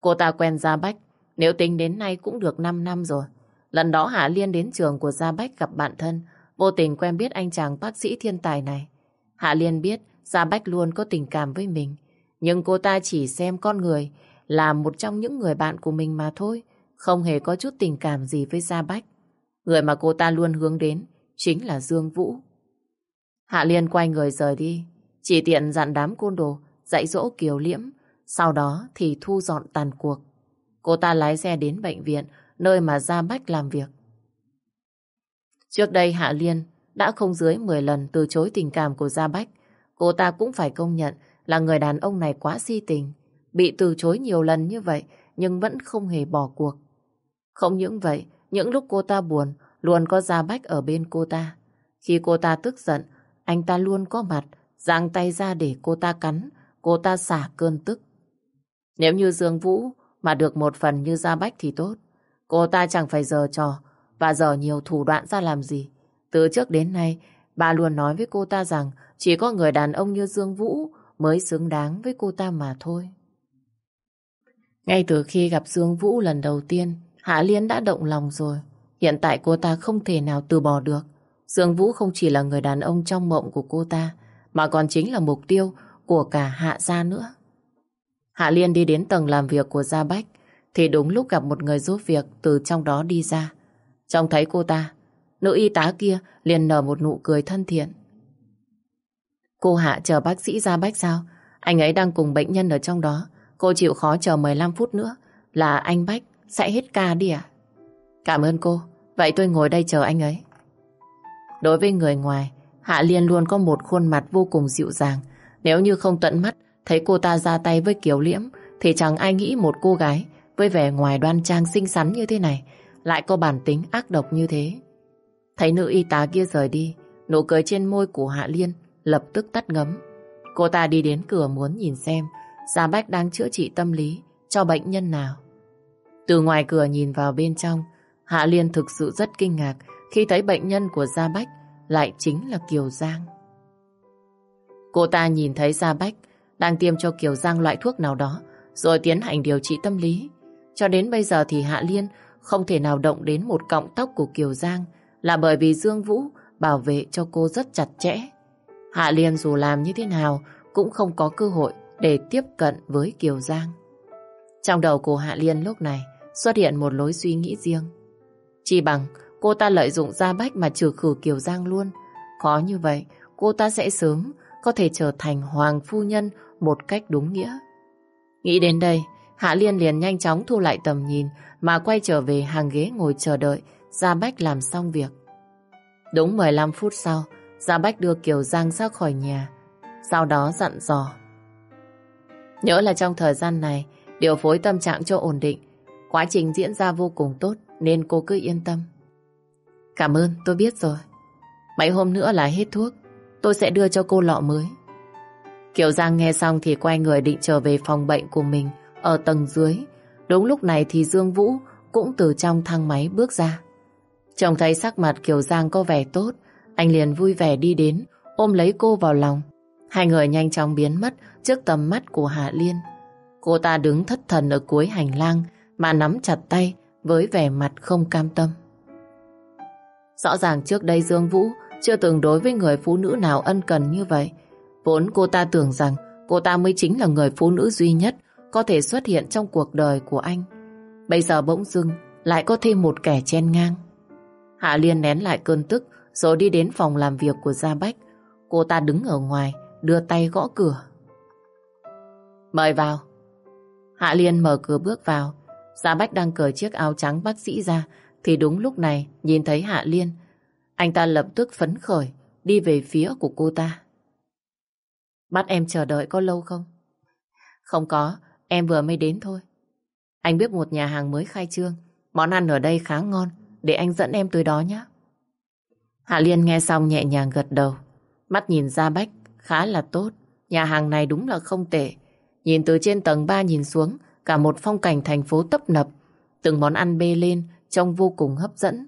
Cô ta quen Gia Bách. Nếu tính đến nay cũng được 5 năm rồi. Lần đó Hạ Liên đến trường của Gia Bách gặp bạn thân. Vô tình quen biết anh chàng bác sĩ thiên tài này. Hạ Liên biết Gia Bách luôn có tình cảm với mình. Nhưng cô ta chỉ xem con người là một trong những người bạn của mình mà thôi. Không hề có chút tình cảm gì với Gia Bách. Người mà cô ta luôn hướng đến chính là Dương Vũ. Hạ Liên quay người rời đi. Chỉ tiện dặn đám côn đồ dạy dỗ Kiều Liễm. Sau đó thì thu dọn tàn cuộc. Cô ta lái xe đến bệnh viện nơi mà Gia Bách làm việc. Trước đây Hạ Liên đã không dưới 10 lần từ chối tình cảm của Gia Bách. Cô ta cũng phải công nhận là người đàn ông này quá si tình. Bị từ chối nhiều lần như vậy nhưng vẫn không hề bỏ cuộc. Không những vậy, những lúc cô ta buồn, luôn có Gia Bách ở bên cô ta. Khi cô ta tức giận, anh ta luôn có mặt, giang tay ra để cô ta cắn, cô ta xả cơn tức. Nếu như Dương Vũ mà được một phần như Gia Bách thì tốt. Cô ta chẳng phải giờ trò và giờ nhiều thủ đoạn ra làm gì. Từ trước đến nay, bà luôn nói với cô ta rằng chỉ có người đàn ông như Dương Vũ mới xứng đáng với cô ta mà thôi. Ngay từ khi gặp Dương Vũ lần đầu tiên, Hạ Liên đã động lòng rồi. Hiện tại cô ta không thể nào từ bỏ được. Dương Vũ không chỉ là người đàn ông trong mộng của cô ta, mà còn chính là mục tiêu của cả Hạ Gia nữa. Hạ Liên đi đến tầng làm việc của Gia Bách, thì đúng lúc gặp một người giúp việc từ trong đó đi ra. Trông thấy cô ta, nữ y tá kia liền nở một nụ cười thân thiện. Cô Hạ chờ bác sĩ Gia Bách sao? Anh ấy đang cùng bệnh nhân ở trong đó. Cô chịu khó chờ 15 phút nữa là anh Bách sẽ hết ca đi à? Cảm ơn cô. Vậy tôi ngồi đây chờ anh ấy. Đối với người ngoài, Hạ Liên luôn có một khuôn mặt vô cùng dịu dàng. Nếu như không tận mắt thấy cô ta ra tay với Kiều Liễm thì chẳng ai nghĩ một cô gái với vẻ ngoài đoan trang xinh xắn như thế này lại có bản tính ác độc như thế. Thấy nữ y tá kia rời đi, nụ cười trên môi của Hạ Liên lập tức tắt ngấm. Cô ta đi đến cửa muốn nhìn xem Gia Bách đang chữa trị tâm lý cho bệnh nhân nào. Từ ngoài cửa nhìn vào bên trong, Hạ Liên thực sự rất kinh ngạc khi thấy bệnh nhân của Gia Bách lại chính là Kiều Giang. Cô ta nhìn thấy Gia Bách đang tiêm cho Kiều Giang loại thuốc nào đó, rồi tiến hành điều trị tâm lý. Cho đến bây giờ thì Hạ Liên không thể nào động đến một cọng tóc của Kiều Giang là bởi vì Dương Vũ bảo vệ cho cô rất chặt chẽ. Hạ Liên dù làm như thế nào cũng không có cơ hội để tiếp cận với Kiều Giang. Trong đầu của Hạ Liên lúc này xuất hiện một lối suy nghĩ riêng. Chỉ bằng cô ta lợi dụng Gia Bách mà trừ khử Kiều Giang luôn. Khó như vậy, cô ta sẽ sớm có thể trở thành Hoàng Phu Nhân một cách đúng nghĩa. Nghĩ đến đây, Hạ Liên liền nhanh chóng thu lại tầm nhìn mà quay trở về hàng ghế ngồi chờ đợi Gia Bách làm xong việc. Đúng 15 phút sau, Gia Bách đưa Kiều Giang ra khỏi nhà. Sau đó dặn dò. Nhớ là trong thời gian này, điều phối tâm trạng cho ổn định. Quá trình diễn ra vô cùng tốt nên cô cứ yên tâm. Cảm ơn, tôi biết rồi. Mấy hôm nữa là hết thuốc. Tôi sẽ đưa cho cô lọ mới. Kiều Giang nghe xong thì quay người định trở về phòng bệnh của mình ở tầng dưới. Đúng lúc này thì Dương Vũ cũng từ trong thang máy bước ra. Trông thấy sắc mặt Kiều Giang có vẻ tốt, anh liền vui vẻ đi đến, ôm lấy cô vào lòng. Hai người nhanh chóng biến mất trước tầm mắt của Hạ Liên. Cô ta đứng thất thần ở cuối hành lang mà nắm chặt tay với vẻ mặt không cam tâm. Rõ ràng trước đây Dương Vũ chưa từng đối với người phụ nữ nào ân cần như vậy. Vốn cô ta tưởng rằng cô ta mới chính là người phụ nữ duy nhất có thể xuất hiện trong cuộc đời của anh. Bây giờ bỗng dưng lại có thêm một kẻ chen ngang. Hạ Liên nén lại cơn tức rồi đi đến phòng làm việc của Gia Bách. Cô ta đứng ở ngoài, đưa tay gõ cửa. Mời vào. Hạ Liên mở cửa bước vào. Gia Bách đang cởi chiếc áo trắng bác sĩ ra thì đúng lúc này nhìn thấy Hạ Liên. Anh ta lập tức phấn khởi đi về phía của cô ta. Bắt em chờ đợi có lâu không? Không có, em vừa mới đến thôi. Anh biết một nhà hàng mới khai trương. Món ăn ở đây khá ngon. Để anh dẫn em tới đó nhé. Hạ Liên nghe xong nhẹ nhàng gật đầu. Mắt nhìn ra Bách khá là tốt. Nhà hàng này đúng là không tệ. Nhìn từ trên tầng 3 nhìn xuống, cả một phong cảnh thành phố tấp nập. Từng món ăn bê lên, trông vô cùng hấp dẫn.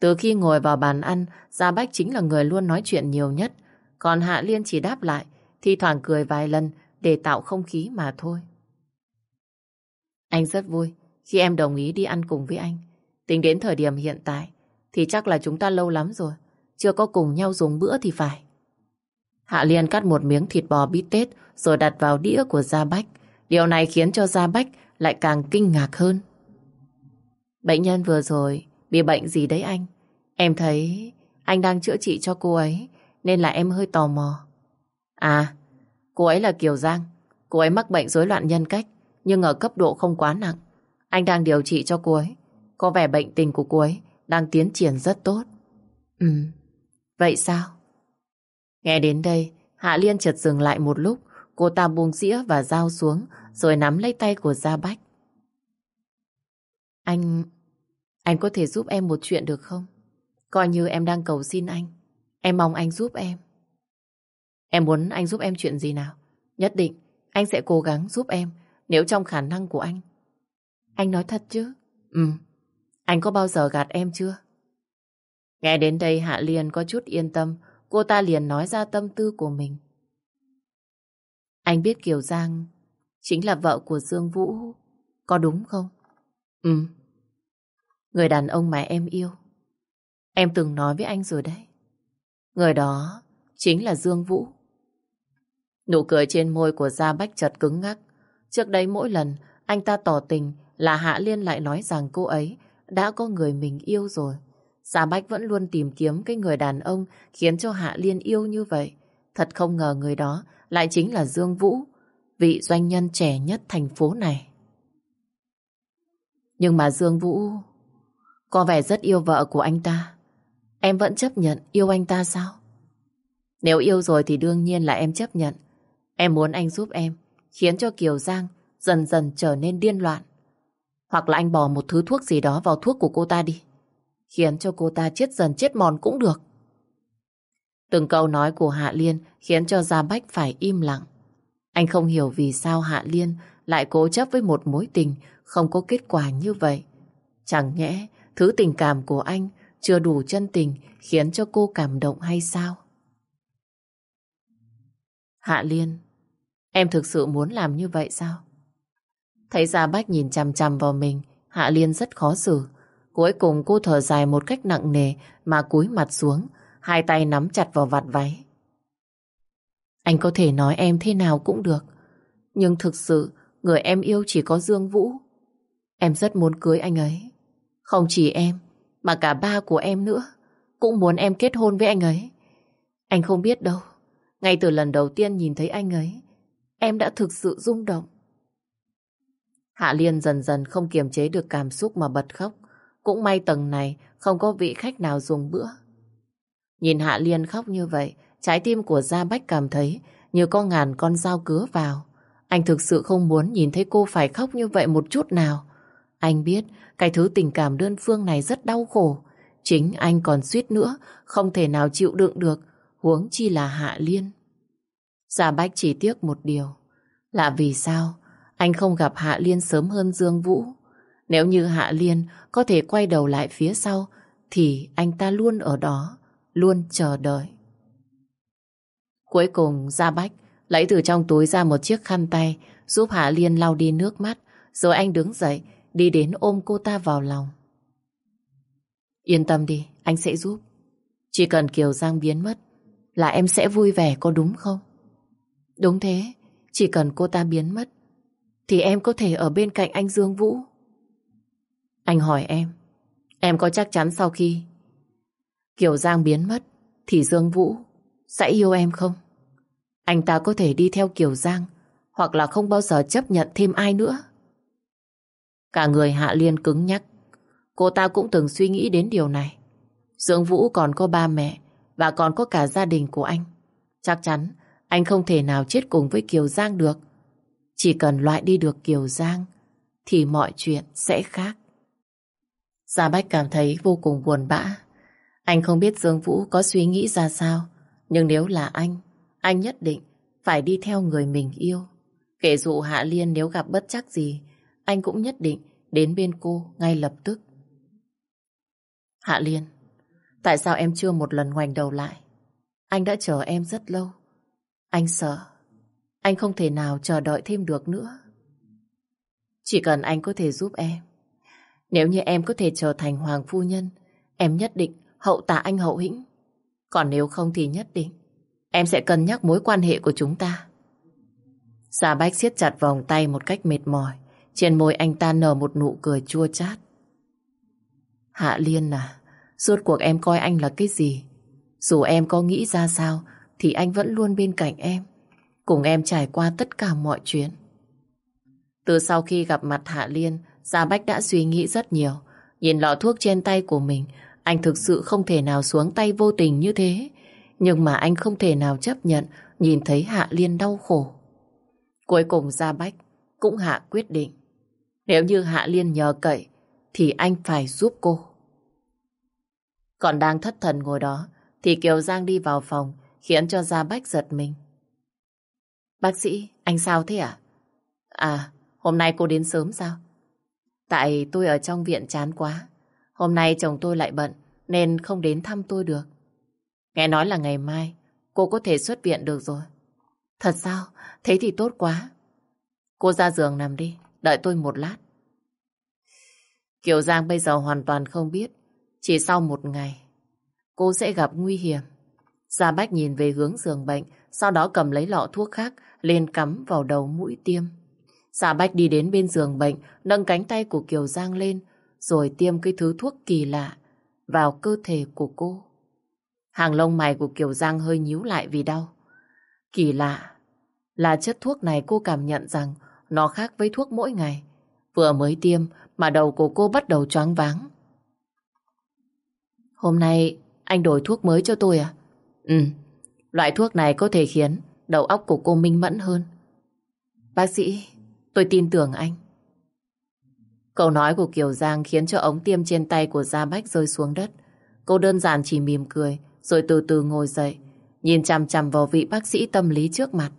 Từ khi ngồi vào bàn ăn, Gia Bách chính là người luôn nói chuyện nhiều nhất. Còn Hạ Liên chỉ đáp lại, thi thoảng cười vài lần để tạo không khí mà thôi. Anh rất vui khi em đồng ý đi ăn cùng với anh. Tính đến thời điểm hiện tại thì chắc là chúng ta lâu lắm rồi. Chưa có cùng nhau dùng bữa thì phải. Hạ Liên cắt một miếng thịt bò bít tết rồi đặt vào đĩa của Gia Bách. Điều này khiến cho Gia Bách lại càng kinh ngạc hơn. Bệnh nhân vừa rồi bị bệnh gì đấy anh? Em thấy anh đang chữa trị cho cô ấy nên là em hơi tò mò. À, cô ấy là Kiều Giang. Cô ấy mắc bệnh rối loạn nhân cách nhưng ở cấp độ không quá nặng. Anh đang điều trị cho cô ấy. Có vẻ bệnh tình của cô ấy đang tiến triển rất tốt. Ừ, vậy sao? Nghe đến đây, Hạ Liên chợt dừng lại một lúc, cô ta buông dĩa và dao xuống, rồi nắm lấy tay của Gia Bách. Anh... Anh có thể giúp em một chuyện được không? Coi như em đang cầu xin anh. Em mong anh giúp em. Em muốn anh giúp em chuyện gì nào? Nhất định, anh sẽ cố gắng giúp em nếu trong khả năng của anh. Anh nói thật chứ? Ừ. Anh có bao giờ gạt em chưa? Nghe đến đây Hạ Liên có chút yên tâm. Cô ta liền nói ra tâm tư của mình. Anh biết Kiều Giang chính là vợ của Dương Vũ. Có đúng không? Ừ. Người đàn ông mà em yêu. Em từng nói với anh rồi đấy. Người đó chính là Dương Vũ. Nụ cười trên môi của Gia Bách chợt cứng ngắc. Trước đây mỗi lần anh ta tỏ tình là Hạ Liên lại nói rằng cô ấy đã có người mình yêu rồi. Gia Bách vẫn luôn tìm kiếm cái người đàn ông khiến cho Hạ Liên yêu như vậy. Thật không ngờ người đó lại chính là Dương Vũ, vị doanh nhân trẻ nhất thành phố này. Nhưng mà Dương Vũ có vẻ rất yêu vợ của anh ta. Em vẫn chấp nhận yêu anh ta sao? Nếu yêu rồi thì đương nhiên là em chấp nhận. Em muốn anh giúp em, khiến cho Kiều Giang dần dần trở nên điên loạn. Hoặc là anh bỏ một thứ thuốc gì đó vào thuốc của cô ta đi. Khiến cho cô ta chết dần chết mòn cũng được. Từng câu nói của Hạ Liên khiến cho Gia Bách phải im lặng. Anh không hiểu vì sao Hạ Liên lại cố chấp với một mối tình không có kết quả như vậy. Chẳng nhẽ thứ tình cảm của anh chưa đủ chân tình khiến cho cô cảm động hay sao? Hạ Liên, em thực sự muốn làm như vậy sao? Thấy Gia Bách nhìn chằm chằm vào mình, Hạ Liên rất khó xử. Cuối cùng cô thở dài một cách nặng nề mà cúi mặt xuống, hai tay nắm chặt vào vạt váy. Anh có thể nói em thế nào cũng được, nhưng thực sự người em yêu chỉ có Dương Vũ. Em rất muốn cưới anh ấy. Không chỉ em, mà cả ba của em nữa, cũng muốn em kết hôn với anh ấy. Anh không biết đâu, ngay từ lần đầu tiên nhìn thấy anh ấy, em đã thực sự rung động. Hạ Liên dần dần không kiềm chế được cảm xúc mà bật khóc. Cũng may tầng này không có vị khách nào dùng bữa. Nhìn Hạ Liên khóc như vậy, trái tim của Gia Bách cảm thấy như có ngàn con dao cứa vào. Anh thực sự không muốn nhìn thấy cô phải khóc như vậy một chút nào. Anh biết cái thứ tình cảm đơn phương này rất đau khổ. Chính anh còn suýt nữa, không thể nào chịu đựng được, huống chi là Hạ Liên. Gia Bách chỉ tiếc một điều, là vì sao anh không gặp Hạ Liên sớm hơn Dương Vũ. Nếu như Hạ Liên có thể quay đầu lại phía sau, thì anh ta luôn ở đó, luôn chờ đợi. Cuối cùng Gia Bách lấy từ trong túi ra một chiếc khăn tay giúp Hạ Liên lau đi nước mắt, rồi anh đứng dậy đi đến ôm cô ta vào lòng. Yên tâm đi, anh sẽ giúp. Chỉ cần Kiều Giang biến mất là em sẽ vui vẻ có đúng không? Đúng thế, chỉ cần cô ta biến mất thì em có thể ở bên cạnh anh Dương Vũ. Anh hỏi em, em có chắc chắn sau khi Kiều Giang biến mất, thì Dương Vũ, sẽ yêu em không? Anh ta có thể đi theo Kiều Giang, hoặc là không bao giờ chấp nhận thêm ai nữa. Cả người Hạ Liên cứng nhắc. Cô ta cũng từng suy nghĩ đến điều này. Dương Vũ còn có ba mẹ và còn có cả gia đình của anh. Chắc chắn, anh không thể nào chết cùng với Kiều Giang được. Chỉ cần loại đi được Kiều Giang, thì mọi chuyện sẽ khác. Gia Bách cảm thấy vô cùng buồn bã. Anh không biết Dương Vũ có suy nghĩ ra sao, nhưng nếu là anh, anh nhất định phải đi theo người mình yêu. Kể dụ Hạ Liên nếu gặp bất chắc gì, anh cũng nhất định đến bên cô ngay lập tức. Hạ Liên, tại sao em chưa một lần ngoảnh đầu lại? Anh đã chờ em rất lâu. Anh sợ, anh không thể nào chờ đợi thêm được nữa. Chỉ cần anh có thể giúp em. Nếu như em có thể trở thành hoàng phu nhân, em nhất định hậu tạ anh hậu hĩnh. Còn nếu không thì nhất định, em sẽ cân nhắc mối quan hệ của chúng ta. Giả Bách siết chặt vòng tay một cách mệt mỏi. Trên môi anh ta nở một nụ cười chua chát. Hạ Liên à, suốt cuộc em coi anh là cái gì? Dù em có nghĩ ra sao, thì anh vẫn luôn bên cạnh em. Cùng em trải qua tất cả mọi chuyện. Từ sau khi gặp mặt Hạ Liên, Gia Bách đã suy nghĩ rất nhiều. Nhìn lọ thuốc trên tay của mình, anh thực sự không thể nào xuống tay vô tình như thế. Nhưng mà anh không thể nào chấp nhận nhìn thấy Hạ Liên đau khổ. Cuối cùng Gia Bách cũng hạ quyết định. Nếu như Hạ Liên nhờ cậy thì anh phải giúp cô. Còn đang thất thần ngồi đó thì Kiều Giang đi vào phòng khiến cho Gia Bách giật mình. Bác sĩ, anh sao thế ạ? À? à, hôm nay cô đến sớm sao? Tại tôi ở trong viện chán quá. Hôm nay chồng tôi lại bận nên không đến thăm tôi được. Nghe nói là ngày mai cô có thể xuất viện được rồi. Thật sao? Thế thì tốt quá. Cô ra giường nằm đi, đợi tôi một lát. Kiều Giang bây giờ hoàn toàn không biết. Chỉ sau một ngày, cô sẽ gặp nguy hiểm. Gia Bách nhìn về hướng giường bệnh, sau đó cầm lấy lọ thuốc khác, lên cắm vào đầu mũi tiêm. Gia Bách đi đến bên giường bệnh, nâng cánh tay của Kiều Giang lên, rồi tiêm cái thứ thuốc kỳ lạ vào cơ thể của cô. Hàng lông mày của Kiều Giang hơi nhíu lại vì đau. Kỳ lạ là chất thuốc này cô cảm nhận rằng nó khác với thuốc mỗi ngày. Vừa mới tiêm mà đầu của cô bắt đầu choáng váng. Hôm nay anh đổi thuốc mới cho tôi à? Ừ, loại thuốc này có thể khiến đầu óc của cô minh mẫn hơn. Bác sĩ, tôi tin tưởng anh. Câu nói của Kiều Giang khiến cho ống tiêm trên tay của Gia Bách rơi xuống đất. Cô đơn giản chỉ mỉm cười, rồi từ từ ngồi dậy, nhìn chằm chằm vào vị bác sĩ tâm lý trước mặt.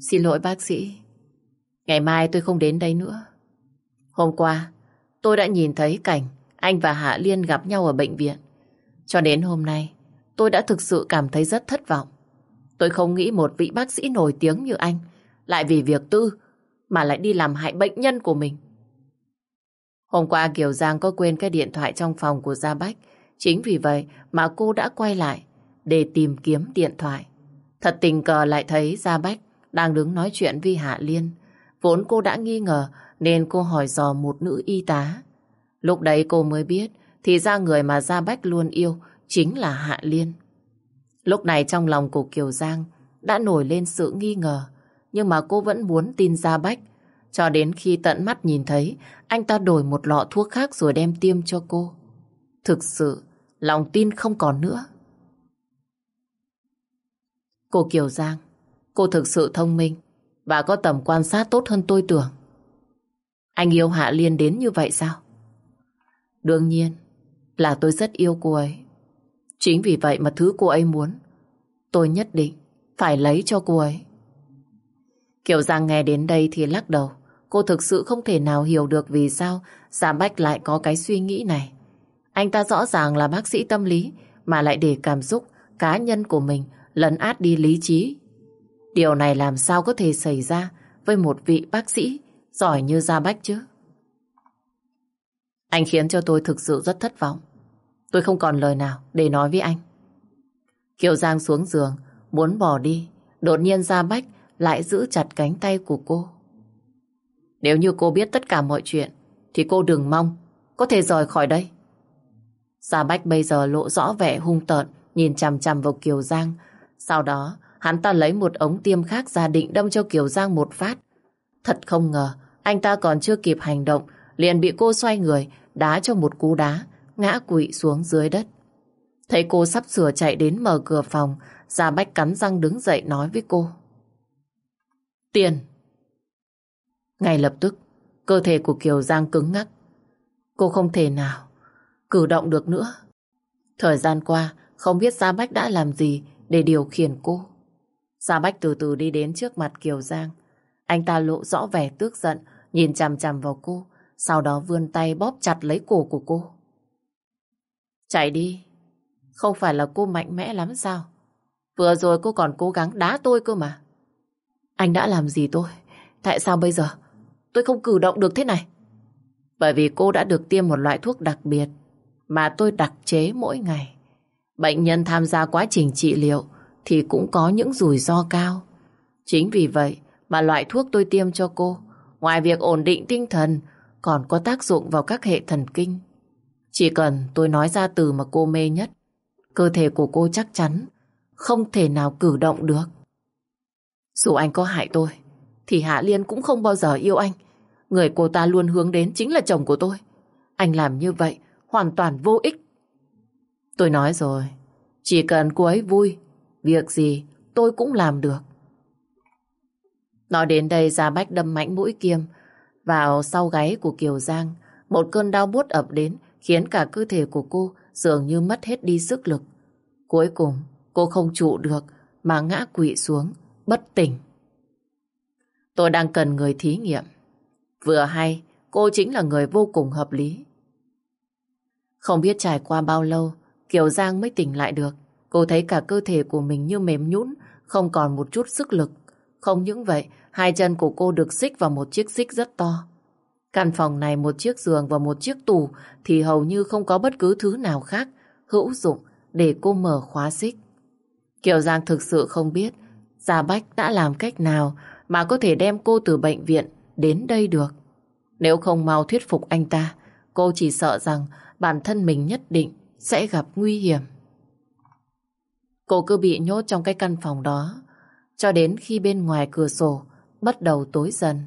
Xin lỗi bác sĩ, ngày mai tôi không đến đây nữa. Hôm qua, tôi đã nhìn thấy cảnh anh và Hạ Liên gặp nhau ở bệnh viện. Cho đến hôm nay, tôi đã thực sự cảm thấy rất thất vọng. Tôi không nghĩ một vị bác sĩ nổi tiếng như anh lại vì việc tư mà lại đi làm hại bệnh nhân của mình. Hôm qua Kiều Giang có quên cái điện thoại trong phòng của Gia Bách. Chính vì vậy mà cô đã quay lại để tìm kiếm điện thoại. Thật tình cờ lại thấy Gia Bách đang đứng nói chuyện với Hạ Liên. Vốn cô đã nghi ngờ nên cô hỏi dò một nữ y tá. Lúc đấy cô mới biết thì ra người mà Gia Bách luôn yêu chính là Hạ Liên. Lúc này trong lòng của Kiều Giang đã nổi lên sự nghi ngờ nhưng mà cô vẫn muốn tin Gia Bách cho đến khi tận mắt nhìn thấy anh ta đổi một lọ thuốc khác rồi đem tiêm cho cô. Thực sự, lòng tin không còn nữa. Cô Kiều Giang, cô thực sự thông minh và có tầm quan sát tốt hơn tôi tưởng. Anh yêu Hạ Liên đến như vậy sao? Đương nhiên là tôi rất yêu cô ấy. Chính vì vậy mà thứ cô ấy muốn, tôi nhất định phải lấy cho cô ấy. Kiều Giang nghe đến đây thì lắc đầu. Cô thực sự không thể nào hiểu được vì sao Gia Bách lại có cái suy nghĩ này. Anh ta rõ ràng là bác sĩ tâm lý mà lại để cảm xúc cá nhân của mình lấn át đi lý trí. Điều này làm sao có thể xảy ra với một vị bác sĩ giỏi như Gia Bách chứ? Anh khiến cho tôi thực sự rất thất vọng. Tôi không còn lời nào để nói với anh. Kiều Giang xuống giường, muốn bỏ đi. Đột nhiên Gia Bách lại giữ chặt cánh tay của cô. Nếu như cô biết tất cả mọi chuyện, thì cô đừng mong có thể rời khỏi đây. Gia Bách bây giờ lộ rõ vẻ hung tợn, nhìn chằm chằm vào Kiều Giang. Sau đó, hắn ta lấy một ống tiêm khác ra định đâm cho Kiều Giang một phát. Thật không ngờ, anh ta còn chưa kịp hành động, liền bị cô xoay người, đá cho một cú đá, ngã quỵ xuống dưới đất. Thấy cô sắp sửa chạy đến mở cửa phòng, Gia Bách cắn răng đứng dậy nói với cô. Tiền! Ngay lập tức, cơ thể của Kiều Giang cứng ngắc. Cô không thể nào cử động được nữa. Thời gian qua, không biết Gia Bách đã làm gì để điều khiển cô. Gia Bách từ từ đi đến trước mặt Kiều Giang. Anh ta lộ rõ vẻ tức giận, nhìn chằm chằm vào cô, sau đó vươn tay bóp chặt lấy cổ của cô. Chạy đi. Không phải là cô mạnh mẽ lắm sao? Vừa rồi cô còn cố gắng đá tôi cơ mà. Anh đã làm gì tôi? Tại sao bây giờ tôi không cử động được thế này? Bởi vì cô đã được tiêm một loại thuốc đặc biệt mà tôi đặc chế mỗi ngày. Bệnh nhân tham gia quá trình trị liệu thì cũng có những rủi ro cao. Chính vì vậy mà loại thuốc tôi tiêm cho cô, ngoài việc ổn định tinh thần, còn có tác dụng vào các hệ thần kinh. Chỉ cần tôi nói ra từ mà cô mê nhất, cơ thể của cô chắc chắn không thể nào cử động được. Dù anh có hại tôi, thì Hạ Liên cũng không bao giờ yêu anh. Người cô ta luôn hướng đến chính là chồng của tôi. Anh làm như vậy hoàn toàn vô ích. Tôi nói rồi, chỉ cần cô ấy vui, việc gì tôi cũng làm được. Nói đến đây Gia Bách đâm mãnh mũi kiêm vào sau gáy của Kiều Giang. Một cơn đau buốt ập đến khiến cả cơ thể của cô dường như mất hết đi sức lực. Cuối cùng, cô không trụ được mà ngã quỵ xuống, bất tỉnh. Tôi đang cần người thí nghiệm. Vừa hay, cô chính là người vô cùng hợp lý. Không biết trải qua bao lâu, Kiều Giang mới tỉnh lại được. Cô thấy cả cơ thể của mình như mềm nhũn, không còn một chút sức lực. Không những vậy, hai chân của cô được xích vào một chiếc xích rất to. Căn phòng này một chiếc giường và một chiếc tủ thì hầu như không có bất cứ thứ nào khác hữu dụng để cô mở khóa xích. Kiều Giang thực sự không biết Gia Bách đã làm cách nào mà có thể đem cô từ bệnh viện đến đây được. Nếu không mau thuyết phục anh ta, cô chỉ sợ rằng bản thân mình nhất định sẽ gặp nguy hiểm. Cô cứ bị nhốt trong cái căn phòng đó, cho đến khi bên ngoài cửa sổ bắt đầu tối dần.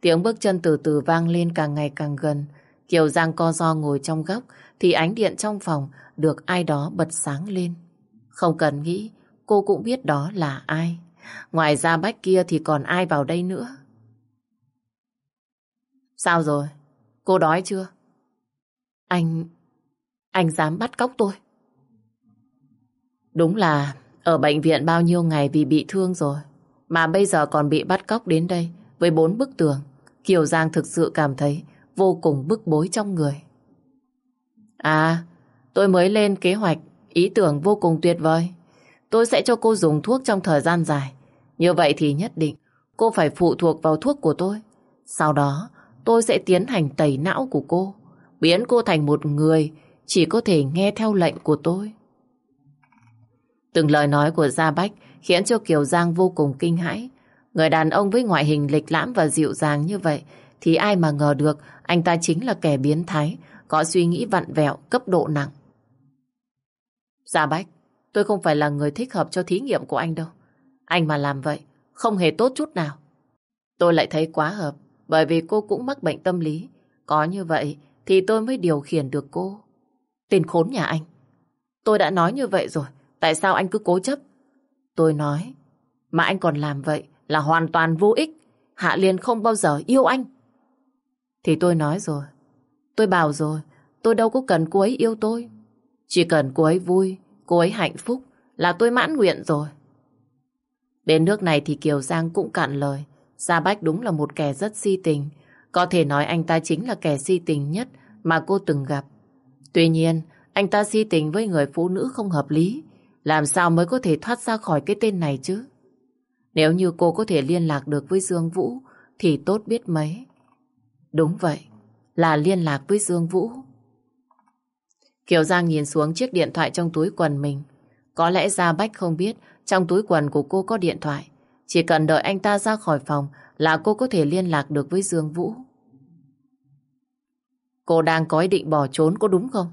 Tiếng bước chân từ từ vang lên càng ngày càng gần. Kiều Giang co do ngồi trong góc, thì ánh điện trong phòng được ai đó bật sáng lên. Không cần nghĩ, cô cũng biết đó là ai. Ngoài ra bách kia thì còn ai vào đây nữa. Sao rồi? Cô đói chưa? Anh... Anh dám bắt cóc tôi? Đúng là ở bệnh viện bao nhiêu ngày vì bị thương rồi. Mà bây giờ còn bị bắt cóc đến đây với bốn bức tường. Kiều Giang thực sự cảm thấy vô cùng bức bối trong người. À, tôi mới lên kế hoạch, ý tưởng vô cùng tuyệt vời. Tôi sẽ cho cô dùng thuốc trong thời gian dài. Như vậy thì nhất định cô phải phụ thuộc vào thuốc của tôi. Sau đó, tôi sẽ tiến hành tẩy não của cô, biến cô thành một người chỉ có thể nghe theo lệnh của tôi. Từng lời nói của Gia Bách khiến cho Kiều Giang vô cùng kinh hãi. Người đàn ông với ngoại hình lịch lãm và dịu dàng như vậy thì ai mà ngờ được anh ta chính là kẻ biến thái, có suy nghĩ vặn vẹo cấp độ nặng. Gia Bách, tôi không phải là người thích hợp cho thí nghiệm của anh đâu. Anh mà làm vậy, không hề tốt chút nào. Tôi lại thấy quá hợp, bởi vì cô cũng mắc bệnh tâm lý. Có như vậy thì tôi mới điều khiển được cô. Tên khốn nhà anh. Tôi đã nói như vậy rồi, tại sao anh cứ cố chấp? Tôi nói, mà anh còn làm vậy là hoàn toàn vô ích. Hạ Liên không bao giờ yêu anh. Thì tôi nói rồi, tôi bảo rồi, tôi đâu có cần cô ấy yêu tôi. Chỉ cần cô ấy vui, cô ấy hạnh phúc là tôi mãn nguyện rồi. Đến nước này thì Kiều Giang cũng cạn lời. Gia Bách đúng là một kẻ rất si tình. Có thể nói anh ta chính là kẻ si tình nhất mà cô từng gặp. Tuy nhiên, anh ta si tình với người phụ nữ không hợp lý. Làm sao mới có thể thoát ra khỏi cái tên này chứ? Nếu như cô có thể liên lạc được với Dương Vũ thì tốt biết mấy. Đúng vậy, là liên lạc với Dương Vũ. Kiều Giang nhìn xuống chiếc điện thoại trong túi quần mình. Có lẽ Gia Bách không biết, trong túi quần của cô có điện thoại. Chỉ cần đợi anh ta ra khỏi phòng là cô có thể liên lạc được với Dương Vũ. Cô đang có ý định bỏ trốn có đúng không?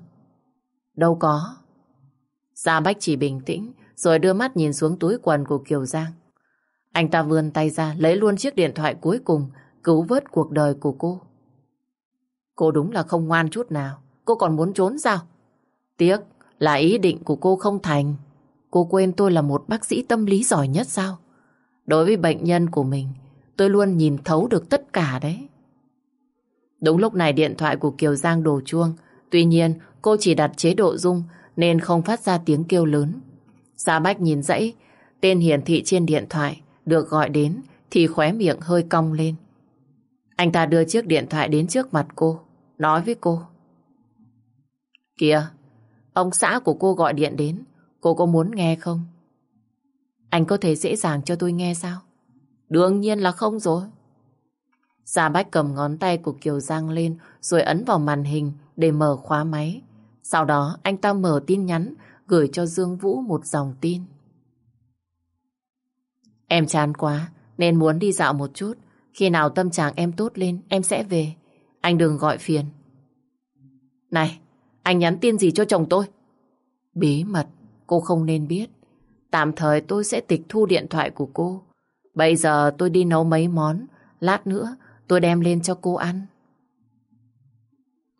Đâu có. Gia Bách chỉ bình tĩnh, rồi đưa mắt nhìn xuống túi quần của Kiều Giang. Anh ta vươn tay ra, lấy luôn chiếc điện thoại cuối cùng, cứu vớt cuộc đời của cô. Cô đúng là không ngoan chút nào. Cô còn muốn trốn sao? Tiếc là ý định của cô không thành. Cô quên tôi là một bác sĩ tâm lý giỏi nhất sao? Đối với bệnh nhân của mình, tôi luôn nhìn thấu được tất cả đấy. Đúng lúc này điện thoại của Kiều Giang đổ chuông. Tuy nhiên, cô chỉ đặt chế độ rung nên không phát ra tiếng kêu lớn. Sa Bách nhìn dãy, tên hiển thị trên điện thoại được gọi đến thì khóe miệng hơi cong lên. Anh ta đưa chiếc điện thoại đến trước mặt cô, nói với cô. Kìa, ông xã của cô gọi điện đến, cô có muốn nghe không? Anh có thể dễ dàng cho tôi nghe sao? Đương nhiên là không rồi. Gia Bách cầm ngón tay của Kiều Giang lên rồi ấn vào màn hình để mở khóa máy. Sau đó anh ta mở tin nhắn gửi cho Dương Vũ một dòng tin. Em chán quá nên muốn đi dạo một chút. Khi nào tâm trạng em tốt lên em sẽ về. Anh đừng gọi phiền. Này, anh nhắn tin gì cho chồng tôi? Bí mật, cô không nên biết. Tạm thời tôi sẽ tịch thu điện thoại của cô. Bây giờ tôi đi nấu mấy món. Lát nữa tôi đem lên cho cô ăn.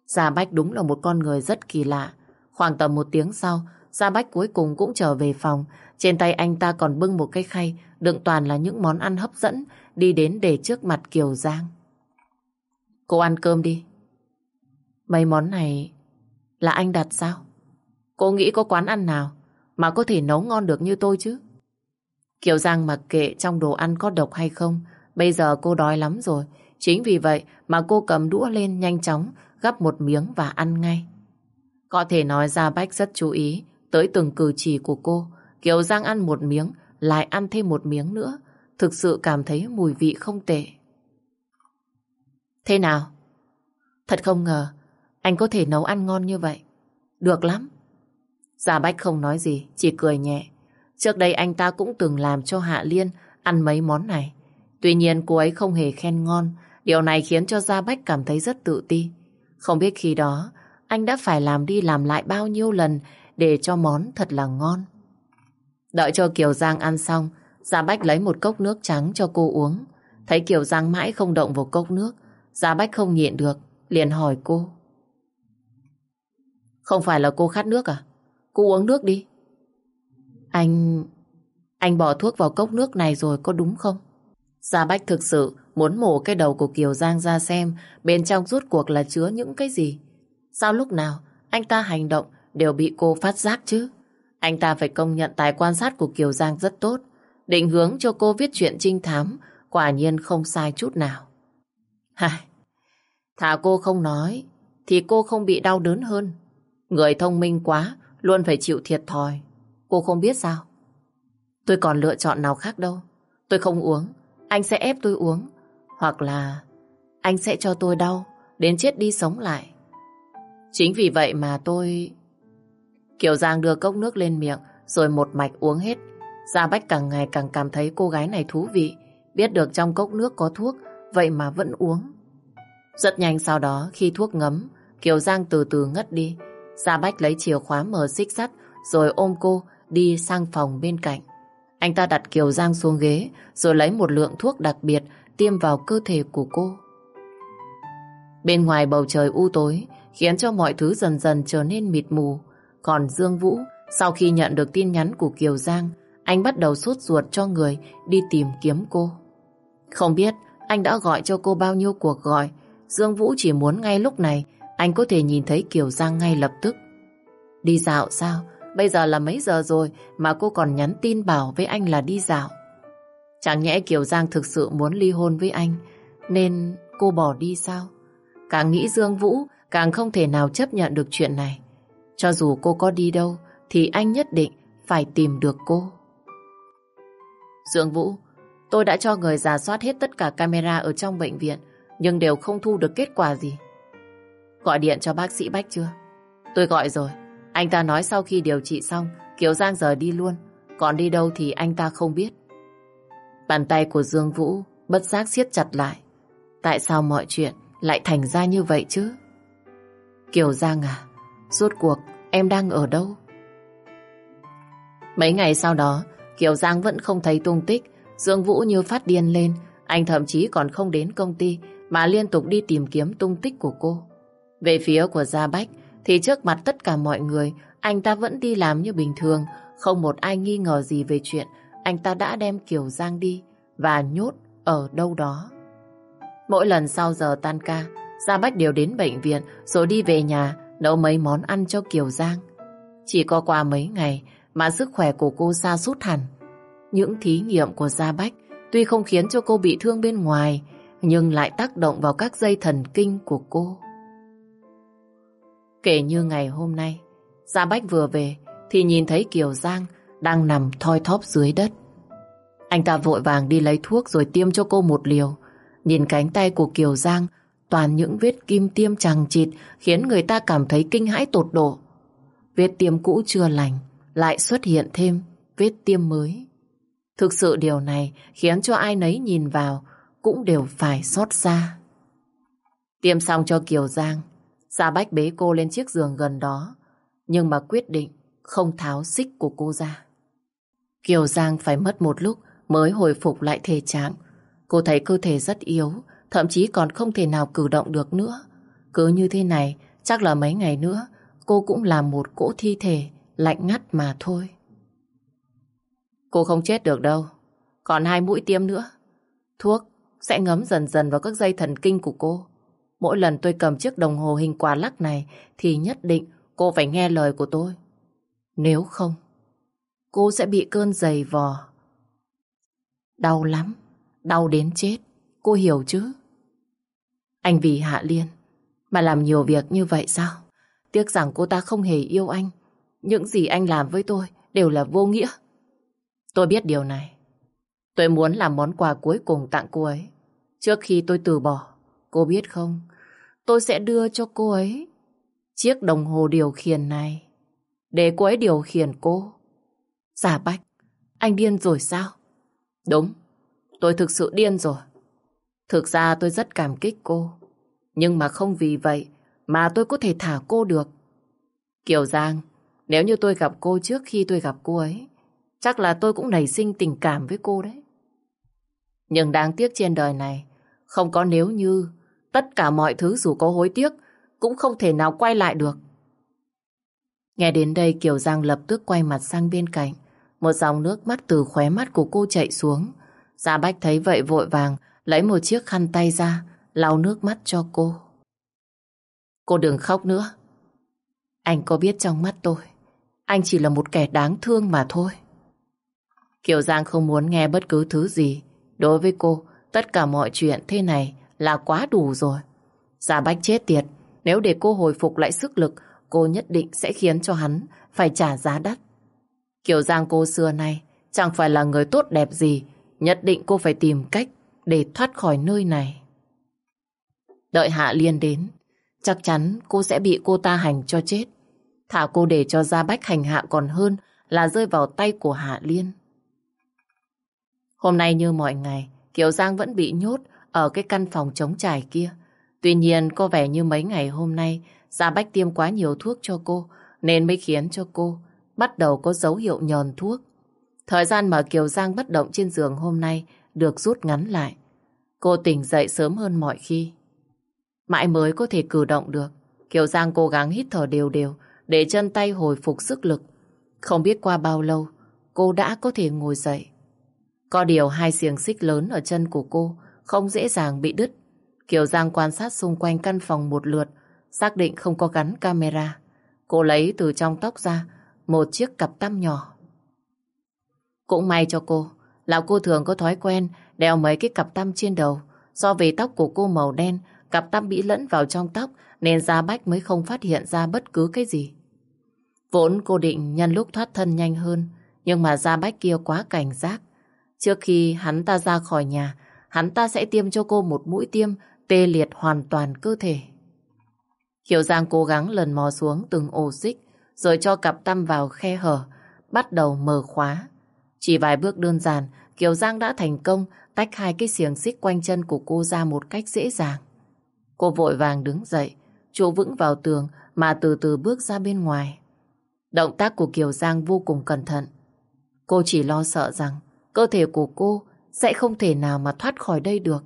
Gia Bách đúng là một con người rất kỳ lạ. Khoảng tầm một tiếng sau, Gia Bách cuối cùng cũng trở về phòng. Trên tay anh ta còn bưng một cái khay đựng toàn là những món ăn hấp dẫn đi đến để trước mặt Kiều Giang. Cô ăn cơm đi. Mấy món này là anh đặt sao? Cô nghĩ có quán ăn nào mà có thể nấu ngon được như tôi chứ? Kiều Giang mặc kệ trong đồ ăn có độc hay không, bây giờ cô đói lắm rồi. Chính vì vậy mà cô cầm đũa lên nhanh chóng, gắp một miếng và ăn ngay. Có thể nói ra Bách rất chú ý tới từng cử chỉ của cô. Kiều Giang ăn một miếng, lại ăn thêm một miếng nữa. Thực sự cảm thấy mùi vị không tệ. Thế nào? Thật không ngờ, anh có thể nấu ăn ngon như vậy. Được lắm. Gia Bách không nói gì, chỉ cười nhẹ. Trước đây anh ta cũng từng làm cho Hạ Liên ăn mấy món này. Tuy nhiên cô ấy không hề khen ngon. Điều này khiến cho Gia Bách cảm thấy rất tự ti. Không biết khi đó anh đã phải làm đi làm lại bao nhiêu lần để cho món thật là ngon. Đợi cho Kiều Giang ăn xong, Gia Bách lấy một cốc nước trắng cho cô uống. Thấy Kiều Giang mãi không động vào cốc nước, Gia Bách không nhịn được, liền hỏi cô. Không phải là cô khát nước à? Cô uống nước đi. Anh... Anh bỏ thuốc vào cốc nước này rồi có đúng không? Gia Bách thực sự muốn mổ cái đầu của Kiều Giang ra xem bên trong rút cuộc là chứa những cái gì. Sao lúc nào anh ta hành động đều bị cô phát giác chứ? Anh ta phải công nhận tài quan sát của Kiều Giang rất tốt. Định hướng cho cô viết chuyện trinh thám quả nhiên không sai chút nào. Hài, thả cô không nói thì cô không bị đau đớn hơn. Người thông minh quá luôn phải chịu thiệt thòi. Cô không biết sao? Tôi còn lựa chọn nào khác đâu. Tôi không uống, anh sẽ ép tôi uống. Hoặc là anh sẽ cho tôi đau, đến chết đi sống lại. Chính vì vậy mà tôi... Kiều Giang đưa cốc nước lên miệng, rồi một mạch uống hết. Gia Bách càng ngày càng cảm thấy cô gái này thú vị. Biết được trong cốc nước có thuốc, vậy mà vẫn uống. Rất nhanh sau đó, khi thuốc ngấm, Kiều Giang từ từ ngất đi. Gia Bách lấy chìa khóa mở xích sắt, rồi ôm cô đi sang phòng bên cạnh. Anh ta đặt Kiều Giang xuống ghế, rồi lấy một lượng thuốc đặc biệt tiêm vào cơ thể của cô. Bên ngoài bầu trời u tối, khiến cho mọi thứ dần dần trở nên mịt mù. Còn Dương Vũ, sau khi nhận được tin nhắn của Kiều Giang, anh bắt đầu sốt ruột cho người đi tìm kiếm cô. Không biết anh đã gọi cho cô bao nhiêu cuộc gọi, Dương Vũ chỉ muốn ngay lúc này anh có thể nhìn thấy Kiều Giang ngay lập tức. Đi dạo sao? Bây giờ là mấy giờ rồi mà cô còn nhắn tin bảo với anh là đi dạo. Chẳng nhẽ Kiều Giang thực sự muốn ly hôn với anh nên cô bỏ đi sao? Càng nghĩ Dương Vũ càng không thể nào chấp nhận được chuyện này. Cho dù cô có đi đâu thì anh nhất định phải tìm được cô. Dương Vũ, tôi đã cho người giả soát hết tất cả camera ở trong bệnh viện nhưng đều không thu được kết quả gì. Gọi điện cho bác sĩ Bách chưa? Tôi gọi rồi. Anh ta nói sau khi điều trị xong Kiều Giang giờ đi luôn Còn đi đâu thì anh ta không biết Bàn tay của Dương Vũ bất giác siết chặt lại Tại sao mọi chuyện lại thành ra như vậy chứ? Kiều Giang à, rốt cuộc em đang ở đâu? Mấy ngày sau đó, Kiều Giang vẫn không thấy tung tích. Dương Vũ như phát điên lên, anh thậm chí còn không đến công ty mà liên tục đi tìm kiếm tung tích của cô. Về phía của Gia Bách thì trước mặt tất cả mọi người anh ta vẫn đi làm như bình thường, không một ai nghi ngờ gì về chuyện anh ta đã đem Kiều Giang đi và nhốt ở đâu đó. Mỗi lần sau giờ tan ca, Gia Bách đều đến bệnh viện rồi đi về nhà nấu mấy món ăn cho Kiều Giang. Chỉ có qua mấy ngày mà sức khỏe của cô xa sút hẳn. Những thí nghiệm của Gia Bách tuy không khiến cho cô bị thương bên ngoài nhưng lại tác động vào các dây thần kinh của cô. Kể như ngày hôm nay, Gia Bách vừa về thì nhìn thấy Kiều Giang đang nằm thoi thóp dưới đất. Anh ta vội vàng đi lấy thuốc rồi tiêm cho cô một liều. Nhìn cánh tay của Kiều Giang toàn những vết kim tiêm chằng chịt khiến người ta cảm thấy kinh hãi tột độ. Vết tiêm cũ chưa lành lại xuất hiện thêm vết tiêm mới. Thực sự điều này khiến cho ai nấy nhìn vào cũng đều phải xót xa. Tiêm xong cho Kiều Giang, Gia Bách bế cô lên chiếc giường gần đó, nhưng mà quyết định không tháo xích của cô ra. Kiều Giang phải mất một lúc mới hồi phục lại thể trạng. Cô thấy cơ thể rất yếu, thậm chí còn không thể nào cử động được nữa. Cứ như thế này, chắc là mấy ngày nữa cô cũng là một cỗ thi thể lạnh ngắt mà thôi. Cô không chết được đâu. Còn hai mũi tiêm nữa. Thuốc sẽ ngấm dần dần vào các dây thần kinh của cô. Mỗi lần tôi cầm chiếc đồng hồ hình quả lắc này thì nhất định cô phải nghe lời của tôi. Nếu không, cô sẽ bị cơn dày vò. Đau lắm, đau đến chết, cô hiểu chứ? Anh vì Hạ Liên mà làm nhiều việc như vậy sao? Tiếc rằng cô ta không hề yêu anh. Những gì anh làm với tôi đều là vô nghĩa. Tôi biết điều này. Tôi muốn làm món quà cuối cùng tặng cô ấy. Trước khi tôi từ bỏ, cô biết không, tôi sẽ đưa cho cô ấy chiếc đồng hồ điều khiển này. Để cô ấy điều khiển cô. Giả Bách, anh điên rồi sao? Đúng, tôi thực sự điên rồi. Thực ra tôi rất cảm kích cô. Nhưng mà không vì vậy mà tôi có thể thả cô được. Kiều Giang, nếu như tôi gặp cô trước khi tôi gặp cô ấy, chắc là tôi cũng nảy sinh tình cảm với cô đấy. Nhưng đáng tiếc trên đời này, không có nếu như tất cả mọi thứ dù có hối tiếc cũng không thể nào quay lại được. Nghe đến đây Kiều Giang lập tức quay mặt sang bên cạnh. Một dòng nước mắt từ khóe mắt của cô chạy xuống. Gia Bách thấy vậy vội vàng lấy một chiếc khăn tay ra lau nước mắt cho cô. Cô đừng khóc nữa. Anh có biết trong mắt tôi, anh chỉ là một kẻ đáng thương mà thôi. Kiều Giang không muốn nghe bất cứ thứ gì. Đối với cô, tất cả mọi chuyện thế này là quá đủ rồi. Giả bách chết tiệt, nếu để cô hồi phục lại sức lực, cô nhất định sẽ khiến cho hắn phải trả giá đắt. Kiều Giang cô xưa nay chẳng phải là người tốt đẹp gì, nhất định cô phải tìm cách để thoát khỏi nơi này. Đợi Hạ Liên đến, chắc chắn cô sẽ bị cô ta hành cho chết. Thả cô để cho Gia Bách hành hạ còn hơn là rơi vào tay của Hạ Liên. Hôm nay như mọi ngày, Kiều Giang vẫn bị nhốt ở cái căn phòng trống trải kia. Tuy nhiên, có vẻ như mấy ngày hôm nay Gia Bách tiêm quá nhiều thuốc cho cô, nên mới khiến cho cô bắt đầu có dấu hiệu nhờn thuốc. Thời gian mà Kiều Giang bất động trên giường hôm nay được rút ngắn lại. Cô tỉnh dậy sớm hơn mọi khi. Mãi mới có thể cử động được. Kiều Giang cố gắng hít thở đều đều để chân tay hồi phục sức lực. Không biết qua bao lâu, cô đã có thể ngồi dậy. Có điều hai xiềng xích lớn ở chân của cô không dễ dàng bị đứt. Kiều Giang quan sát xung quanh căn phòng một lượt, xác định không có gắn camera. Cô lấy từ trong tóc ra một chiếc cặp tăm nhỏ. Cũng may cho cô, là cô thường có thói quen đeo mấy cái cặp tăm trên đầu. Do vì tóc của cô màu đen, cặp tăm bị lẫn vào trong tóc nên Gia Bách mới không phát hiện ra bất cứ cái gì. Vốn cô định nhân lúc thoát thân nhanh hơn, nhưng mà Gia Bách kia quá cảnh giác. Trước khi hắn ta ra khỏi nhà, hắn ta sẽ tiêm cho cô một mũi tiêm tê liệt hoàn toàn cơ thể. Hiểu Giang cố gắng lần mò xuống từng ổ xích, rồi cho cặp tăm vào khe hở, bắt đầu mở khóa. Chỉ vài bước đơn giản, Kiều Giang đã thành công tách hai cái xiềng xích quanh chân của cô ra một cách dễ dàng. Cô vội vàng đứng dậy, trụ vững vào tường mà từ từ bước ra bên ngoài. Động tác của Kiều Giang vô cùng cẩn thận. Cô chỉ lo sợ rằng cơ thể của cô sẽ không thể nào mà thoát khỏi đây được.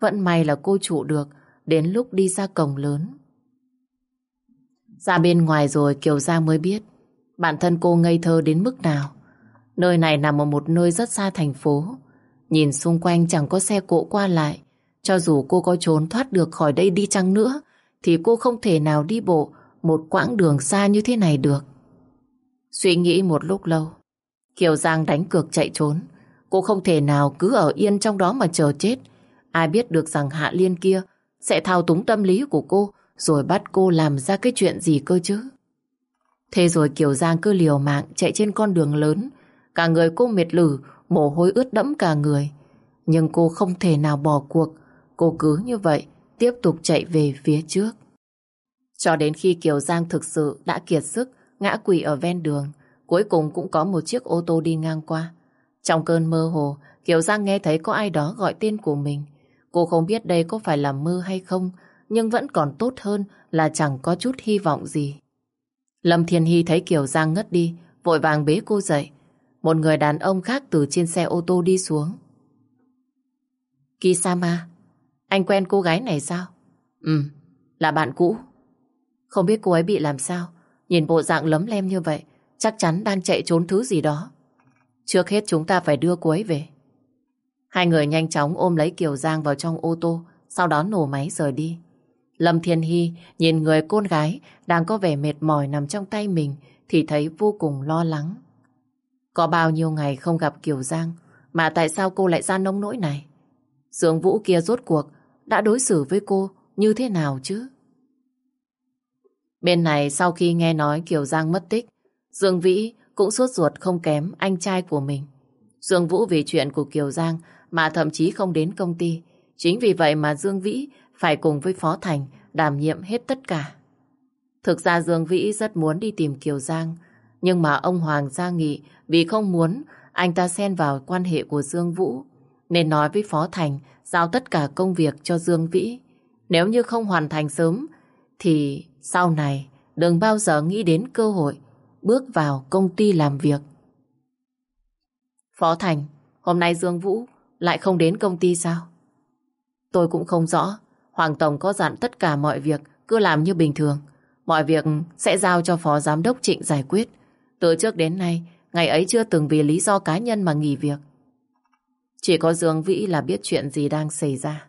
Vẫn may là cô trụ được đến lúc đi ra cổng lớn. Ra bên ngoài rồi Kiều Giang mới biết bản thân cô ngây thơ đến mức nào. Nơi này nằm ở một nơi rất xa thành phố. Nhìn xung quanh chẳng có xe cộ qua lại. Cho dù cô có trốn thoát được khỏi đây đi chăng nữa, thì cô không thể nào đi bộ một quãng đường xa như thế này được. Suy nghĩ một lúc lâu, Kiều Giang đánh cược chạy trốn. Cô không thể nào cứ ở yên trong đó mà chờ chết. Ai biết được rằng Hạ Liên kia sẽ thao túng tâm lý của cô rồi bắt cô làm ra cái chuyện gì cơ chứ. Thế rồi Kiều Giang cứ liều mạng chạy trên con đường lớn. Cả người cô mệt lử, mồ hôi ướt đẫm cả người. Nhưng cô không thể nào bỏ cuộc. Cô cứ như vậy, tiếp tục chạy về phía trước. Cho đến khi Kiều Giang thực sự đã kiệt sức, ngã quỵ ở ven đường, cuối cùng cũng có một chiếc ô tô đi ngang qua. Trong cơn mơ hồ, Kiều Giang nghe thấy có ai đó gọi tên của mình. Cô không biết đây có phải là mơ hay không, nhưng vẫn còn tốt hơn là chẳng có chút hy vọng gì. Lâm Thiên Hy thấy Kiều Giang ngất đi, vội vàng bế cô dậy. Một người đàn ông khác từ trên xe ô tô đi xuống. Kisama, anh quen cô gái này sao? Ừ, là bạn cũ. Không biết cô ấy bị làm sao, nhìn bộ dạng lấm lem như vậy, chắc chắn đang chạy trốn thứ gì đó. Trước hết chúng ta phải đưa cô ấy về. Hai người nhanh chóng ôm lấy Kiều Giang vào trong ô tô, sau đó nổ máy rời đi. Lâm Thiên Hy nhìn người con gái đang có vẻ mệt mỏi nằm trong tay mình thì thấy vô cùng lo lắng. Có bao nhiêu ngày không gặp Kiều Giang mà tại sao cô lại ra nông nỗi này? Dương Vũ kia rốt cuộc đã đối xử với cô như thế nào chứ? Bên này sau khi nghe nói Kiều Giang mất tích, Dương Vĩ cũng sốt ruột không kém anh trai của mình. Dương Vũ vì chuyện của Kiều Giang mà thậm chí không đến công ty. Chính vì vậy mà Dương Vĩ phải cùng với Phó Thành đảm nhiệm hết tất cả. Thực ra Dương Vĩ rất muốn đi tìm Kiều Giang, nhưng mà ông Hoàng ra nghị vì không muốn anh ta xen vào quan hệ của Dương Vũ, nên nói với Phó Thành giao tất cả công việc cho Dương Vĩ. Nếu như không hoàn thành sớm, thì sau này đừng bao giờ nghĩ đến cơ hội bước vào công ty làm việc. Phó Thành, hôm nay Dương Vũ lại không đến công ty sao? Tôi cũng không rõ. Hoàng Tổng có dặn tất cả mọi việc cứ làm như bình thường. Mọi việc sẽ giao cho Phó Giám đốc Trịnh giải quyết. Từ trước đến nay, ngày ấy chưa từng vì lý do cá nhân mà nghỉ việc. Chỉ có Dương Vĩ là biết chuyện gì đang xảy ra.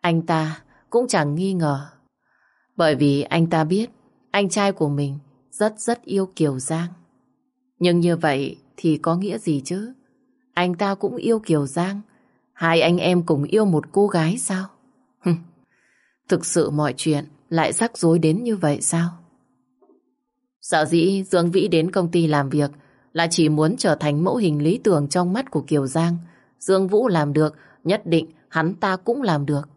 Anh ta cũng chẳng nghi ngờ. Bởi vì anh ta biết anh trai của mình rất rất yêu Kiều Giang. Nhưng như vậy thì có nghĩa gì chứ? Anh ta cũng yêu Kiều Giang. Hai anh em cùng yêu một cô gái sao? Thực sự mọi chuyện lại rắc rối đến như vậy sao? Sợ dĩ Dương Vĩ đến công ty làm việc là chỉ muốn trở thành mẫu hình lý tưởng trong mắt của Kiều Giang. Dương Vũ làm được, nhất định hắn ta cũng làm được.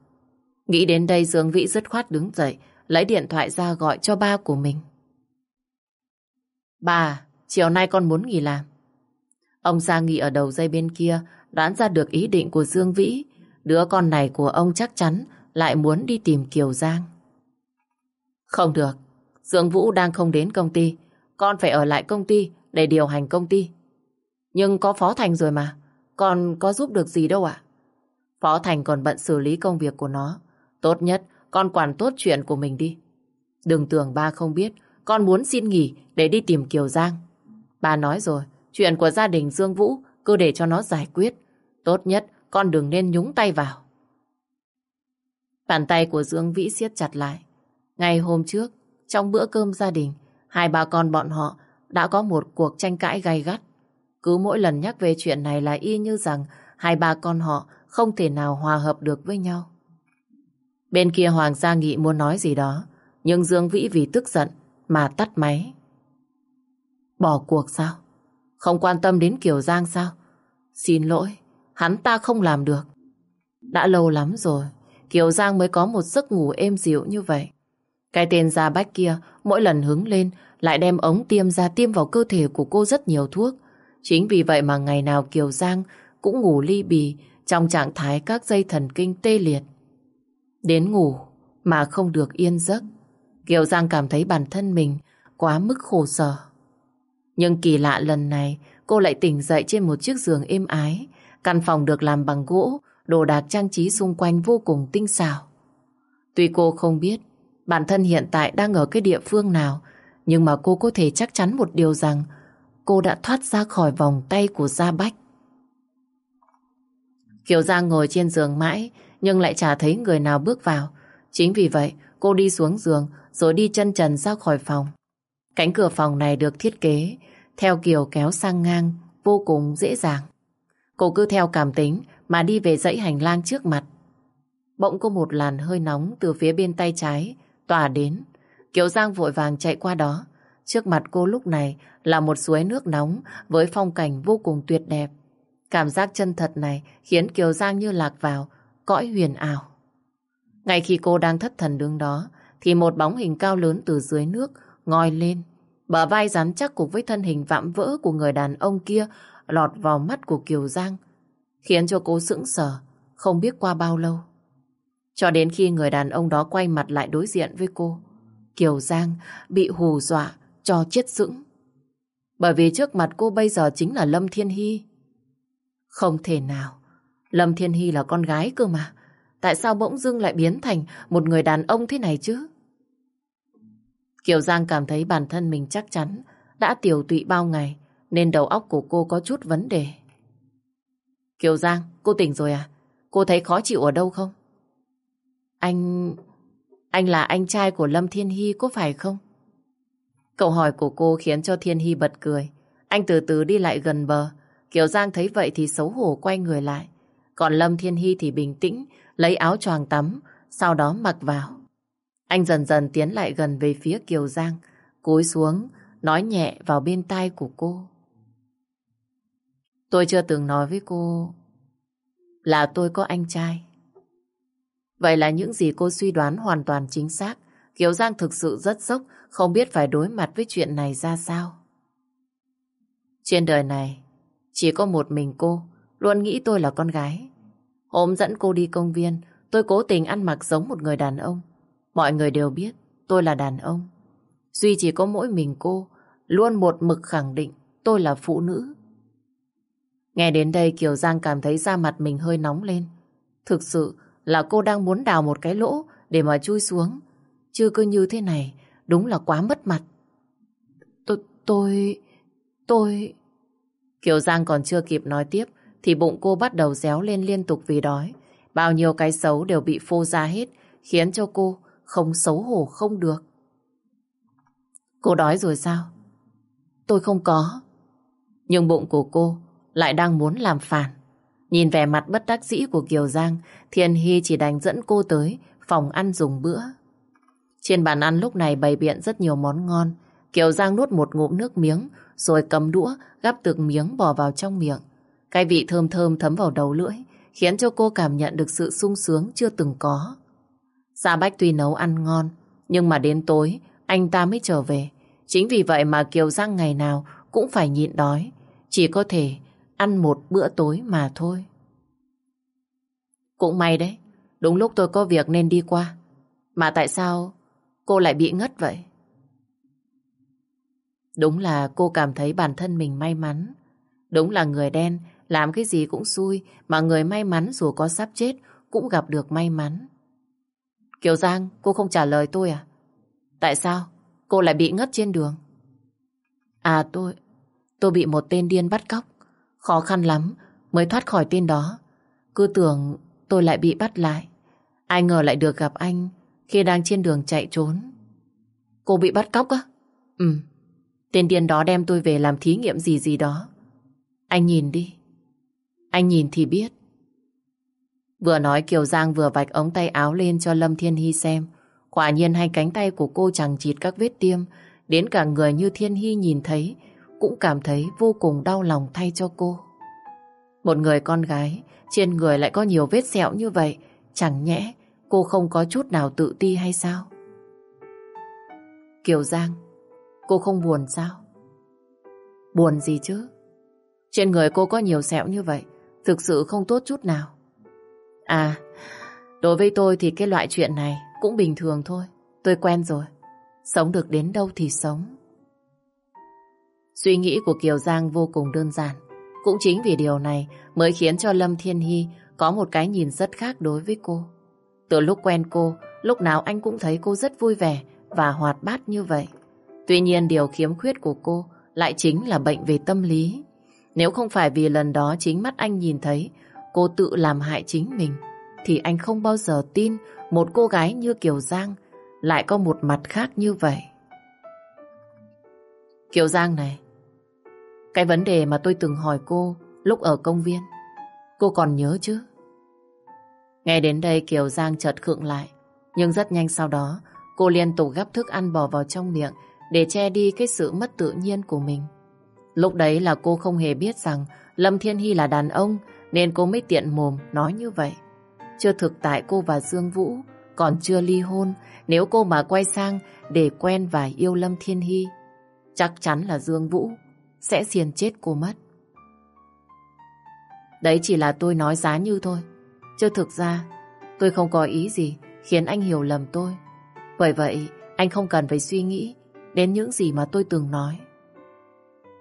Nghĩ đến đây Dương Vĩ dứt khoát đứng dậy, lấy điện thoại ra gọi cho ba của mình. Bà, chiều nay con muốn nghỉ làm. Ông Giang nghỉ ở đầu dây bên kia, đoán ra được ý định của Dương Vĩ. Đứa con này của ông chắc chắn lại muốn đi tìm Kiều Giang. Không được, Dương Vũ đang không đến công ty. Con phải ở lại công ty để điều hành công ty. Nhưng có Phó Thành rồi mà, con có giúp được gì đâu ạ? Phó Thành còn bận xử lý công việc của nó. Tốt nhất, con quản tốt chuyện của mình đi. Đừng tưởng ba không biết, con muốn xin nghỉ để đi tìm Kiều Giang. bà nói rồi, chuyện của gia đình Dương Vũ cứ để cho nó giải quyết. Tốt nhất, con đừng nên nhúng tay vào. Bàn tay của Dương Vĩ siết chặt lại. Ngày hôm trước, trong bữa cơm gia đình, hai bà con bọn họ đã có một cuộc tranh cãi gay gắt. Cứ mỗi lần nhắc về chuyện này là y như rằng hai bà con họ không thể nào hòa hợp được với nhau. Bên kia Hoàng gia Nghị muốn nói gì đó, nhưng Dương Vĩ vì tức giận mà tắt máy. Bỏ cuộc sao? Không quan tâm đến Kiều Giang sao? Xin lỗi, hắn ta không làm được. Đã lâu lắm rồi, Kiều Giang mới có một giấc ngủ êm dịu như vậy. Cái tên Gia Bách kia mỗi lần hứng lên lại đem ống tiêm ra tiêm vào cơ thể của cô rất nhiều thuốc. Chính vì vậy mà ngày nào Kiều Giang cũng ngủ ly bì trong trạng thái các dây thần kinh tê liệt. Đến ngủ mà không được yên giấc. Kiều Giang cảm thấy bản thân mình quá mức khổ sở. Nhưng kỳ lạ lần này cô lại tỉnh dậy trên một chiếc giường êm ái. Căn phòng được làm bằng gỗ, đồ đạc trang trí xung quanh vô cùng tinh xảo. Tuy cô không biết bản thân hiện tại đang ở cái địa phương nào, nhưng mà cô có thể chắc chắn một điều rằng cô đã thoát ra khỏi vòng tay của Gia Bách. Kiều Giang ngồi trên giường mãi, nhưng lại chả thấy người nào bước vào. Chính vì vậy, cô đi xuống giường rồi đi chân trần ra khỏi phòng. Cánh cửa phòng này được thiết kế theo kiểu kéo sang ngang, vô cùng dễ dàng. Cô cứ theo cảm tính mà đi về dãy hành lang trước mặt. Bỗng có một làn hơi nóng từ phía bên tay trái tỏa đến. Kiều Giang vội vàng chạy qua đó. Trước mặt cô lúc này là một suối nước nóng với phong cảnh vô cùng tuyệt đẹp. Cảm giác chân thật này khiến Kiều Giang như lạc vào cõi huyền ảo. Ngay khi cô đang thất thần đứng đó, thì một bóng hình cao lớn từ dưới nước ngoi lên. Bờ vai rắn chắc cùng với thân hình vạm vỡ của người đàn ông kia lọt vào mắt của Kiều Giang, khiến cho cô sững sờ, không biết qua bao lâu. Cho đến khi người đàn ông đó quay mặt lại đối diện với cô, Kiều Giang bị hù dọa cho chết sững. Bởi vì trước mặt cô bây giờ chính là Lâm Thiên Hy. Không thể nào, Lâm Thiên Hy là con gái cơ mà. Tại sao bỗng dưng lại biến thành một người đàn ông thế này chứ? Kiều Giang cảm thấy bản thân mình chắc chắn đã tiểu tụy bao ngày nên đầu óc của cô có chút vấn đề. Kiều Giang, cô tỉnh rồi à? Cô thấy khó chịu ở đâu không? Anh... anh là anh trai của Lâm Thiên Hy có phải không? Câu hỏi của cô khiến cho Thiên Hy bật cười. Anh từ từ đi lại gần bờ. Kiều Giang thấy vậy thì xấu hổ quay người lại. Còn Lâm Thiên Hy thì bình tĩnh, lấy áo choàng tắm, sau đó mặc vào. Anh dần dần tiến lại gần về phía Kiều Giang, cúi xuống, nói nhẹ vào bên tai của cô. Tôi chưa từng nói với cô là tôi có anh trai. Vậy là những gì cô suy đoán hoàn toàn chính xác. Kiều Giang thực sự rất sốc, không biết phải đối mặt với chuyện này ra sao. Trên đời này, chỉ có một mình cô, luôn nghĩ tôi là con gái. Hôm dẫn cô đi công viên, tôi cố tình ăn mặc giống một người đàn ông. Mọi người đều biết tôi là đàn ông. Duy chỉ có mỗi mình cô, luôn một mực khẳng định tôi là phụ nữ. Nghe đến đây Kiều Giang cảm thấy da mặt mình hơi nóng lên. Thực sự là cô đang muốn đào một cái lỗ để mà chui xuống. Chứ cứ như thế này, đúng là quá mất mặt. Tôi, tôi, tôi... Kiều Giang còn chưa kịp nói tiếp thì bụng cô bắt đầu réo lên liên tục vì đói. Bao nhiêu cái xấu đều bị phô ra hết khiến cho cô không xấu hổ không được. Cô đói rồi sao? Tôi không có. Nhưng bụng của cô lại đang muốn làm phản. Nhìn vẻ mặt bất đắc dĩ của Kiều Giang, Thiên Hy chỉ đành dẫn cô tới phòng ăn dùng bữa. Trên bàn ăn lúc này bày biện rất nhiều món ngon. Kiều Giang nuốt một ngụm nước miếng, rồi cầm đũa gắp từng miếng bỏ vào trong miệng. Cái vị thơm thơm thấm vào đầu lưỡi, khiến cho cô cảm nhận được sự sung sướng chưa từng có. Gia Bách tuy nấu ăn ngon, nhưng mà đến tối anh ta mới trở về. Chính vì vậy mà Kiều Giang ngày nào cũng phải nhịn đói, chỉ có thể ăn một bữa tối mà thôi. Cũng may đấy, đúng lúc tôi có việc nên đi qua. Mà tại sao cô lại bị ngất vậy? Đúng là cô cảm thấy bản thân mình may mắn. Đúng là người đen làm cái gì cũng xui mà người may mắn dù có sắp chết cũng gặp được may mắn. Kiều Giang, cô không trả lời tôi à? Tại sao? Cô lại bị ngất trên đường. À tôi, tôi bị một tên điên bắt cóc. Khó khăn lắm mới thoát khỏi tên đó. Cứ tưởng tôi lại bị bắt lại. Ai ngờ lại được gặp anh khi đang trên đường chạy trốn. Cô bị bắt cóc á? Ừ. Tên điên đó đem tôi về làm thí nghiệm gì gì đó. Anh nhìn đi. Anh nhìn thì biết. Vừa nói Kiều Giang vừa vạch ống tay áo lên cho Lâm Thiên Hy xem. Quả nhiên hai cánh tay của cô chẳng chịt các vết tiêm. Đến cả người như Thiên Hy nhìn thấy, cũng cảm thấy vô cùng đau lòng thay cho cô. Một người con gái, trên người lại có nhiều vết sẹo như vậy, chẳng nhẽ cô không có chút nào tự ti hay sao? Kiều Giang, cô không buồn sao? Buồn gì chứ? Trên người cô có nhiều sẹo như vậy thực sự không tốt chút nào. À, đối với tôi thì cái loại chuyện này cũng bình thường thôi. Tôi quen rồi. Sống được đến đâu thì sống. Suy nghĩ của Kiều Giang vô cùng đơn giản. Cũng chính vì điều này mới khiến cho Lâm Thiên Hy có một cái nhìn rất khác đối với cô. Từ lúc quen cô, lúc nào anh cũng thấy cô rất vui vẻ và hoạt bát như vậy. Tuy nhiên điều khiếm khuyết của cô lại chính là bệnh về tâm lý. Nếu không phải vì lần đó chính mắt anh nhìn thấy cô tự làm hại chính mình, thì anh không bao giờ tin một cô gái như Kiều Giang lại có một mặt khác như vậy. Kiều Giang này, cái vấn đề mà tôi từng hỏi cô lúc ở công viên, cô còn nhớ chứ? Nghe đến đây Kiều Giang chợt khựng lại, nhưng rất nhanh sau đó cô liên tục gắp thức ăn bỏ vào trong miệng để che đi cái sự mất tự nhiên của mình. Lúc đấy là cô không hề biết rằng Lâm Thiên Hy là đàn ông, nên cô mới tiện mồm nói như vậy. Chưa thực tại cô và Dương Vũ, còn chưa ly hôn, nếu cô mà quay sang để quen và yêu Lâm Thiên Hy, chắc chắn là Dương Vũ sẽ xiền chết cô mất. Đấy chỉ là tôi nói giá như thôi. Chứ thực ra, tôi không có ý gì khiến anh hiểu lầm tôi. Bởi vậy, anh không cần phải suy nghĩ đến những gì mà tôi từng nói.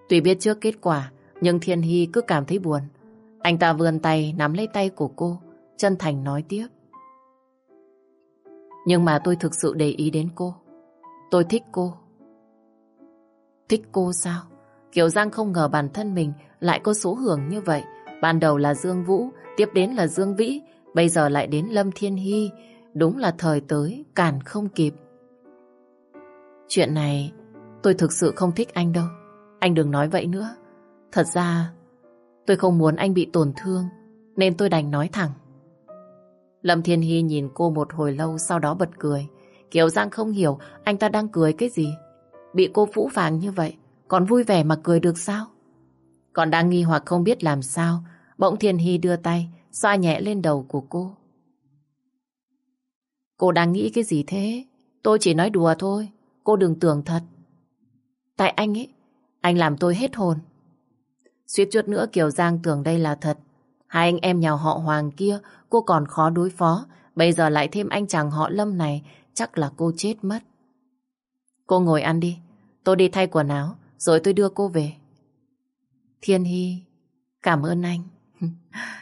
Tuy biết trước kết quả nhưng Thiên Hy cứ cảm thấy buồn. Anh ta vươn tay nắm lấy tay của cô chân thành nói tiếp. Nhưng mà tôi thực sự để ý đến cô. Tôi thích cô. Thích cô sao? Kiều Giang không ngờ bản thân mình lại có số hưởng như vậy. Ban đầu là Dương Vũ, tiếp đến là Dương Vĩ, bây giờ lại đến Lâm Thiên Hy. đúng là thời tới, cản không kịp. Chuyện này tôi thực sự không thích anh đâu. Anh đừng nói vậy nữa. Thật ra tôi không muốn anh bị tổn thương nên tôi đành nói thẳng. Lâm Thiên Hy nhìn cô một hồi lâu sau đó bật cười. Kiều Giang không hiểu anh ta đang cười cái gì. Bị cô phũ phàng như vậy còn vui vẻ mà cười được sao? Còn đang nghi hoặc không biết làm sao bỗng Thiên Hy đưa tay xoa nhẹ lên đầu của cô. Cô đang nghĩ cái gì thế? Tôi chỉ nói đùa thôi. Cô đừng tưởng thật. Tại anh ấy, anh làm tôi hết hồn. Suýt chút nữa Kiều Giang tưởng đây là thật. Hai anh em nhà họ Hoàng kia, cô còn khó đối phó. Bây giờ lại thêm anh chàng họ Lâm này, chắc là cô chết mất. Cô ngồi ăn đi. Tôi đi thay quần áo, rồi tôi đưa cô về. Thiên Hy, cảm ơn anh. *laughs*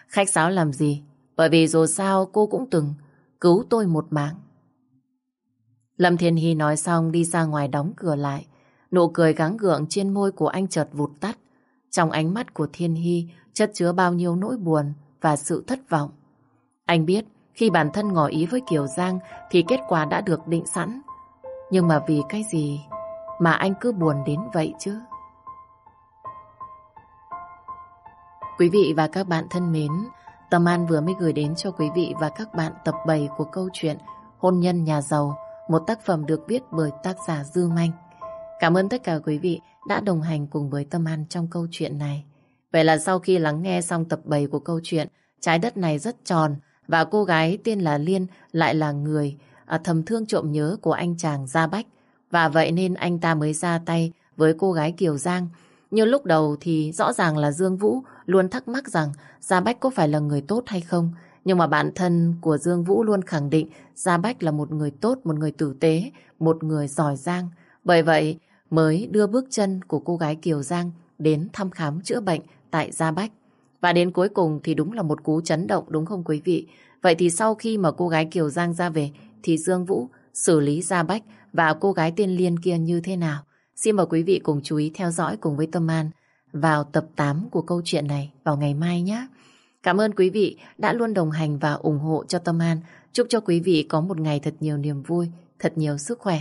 Khách sáo làm gì? Bởi vì dù sao cô cũng từng cứu tôi một mạng. Lâm Thiên Hy nói xong đi ra ngoài đóng cửa lại. Nụ cười gắng gượng trên môi của anh chợt vụt tắt. Trong ánh mắt của Thiên Hy chất chứa bao nhiêu nỗi buồn và sự thất vọng. Anh biết khi bản thân ngỏ ý với Kiều Giang thì kết quả đã được định sẵn. Nhưng mà vì cái gì mà anh cứ buồn đến vậy chứ? Quý vị và các bạn thân mến, Tâm An vừa mới gửi đến cho quý vị và các bạn tập 7 của câu chuyện Hôn nhân nhà giàu, một tác phẩm được viết bởi tác giả Dư Manh. Cảm ơn tất cả quý vị đã đồng hành cùng với Tâm An trong câu chuyện này. Vậy là sau khi lắng nghe xong tập 7 của câu chuyện, trái đất này rất tròn và cô gái tên là Liên lại là người à, thầm thương trộm nhớ của anh chàng Gia Bách. Và vậy nên anh ta mới ra tay với cô gái Kiều Giang. như lúc đầu thì rõ ràng là Dương Vũ luôn thắc mắc rằng Gia Bách có phải là người tốt hay không. Nhưng mà bản thân của Dương Vũ luôn khẳng định Gia Bách là một người tốt, một người tử tế, một người giỏi giang. Bởi vậy mới đưa bước chân của cô gái Kiều Giang đến thăm khám chữa bệnh tại Gia Bách. Và đến cuối cùng thì đúng là một cú chấn động đúng không quý vị? Vậy thì sau khi mà cô gái Kiều Giang ra về thì Dương Vũ xử lý Gia Bách và cô gái tiên liên kia như thế nào? Xin mời quý vị cùng chú ý theo dõi cùng với Tâm An vào tập 8 của câu chuyện này vào ngày mai nhé. Cảm ơn quý vị đã luôn đồng hành và ủng hộ cho Tâm An. Chúc cho quý vị có một ngày thật nhiều niềm vui, thật nhiều sức khỏe.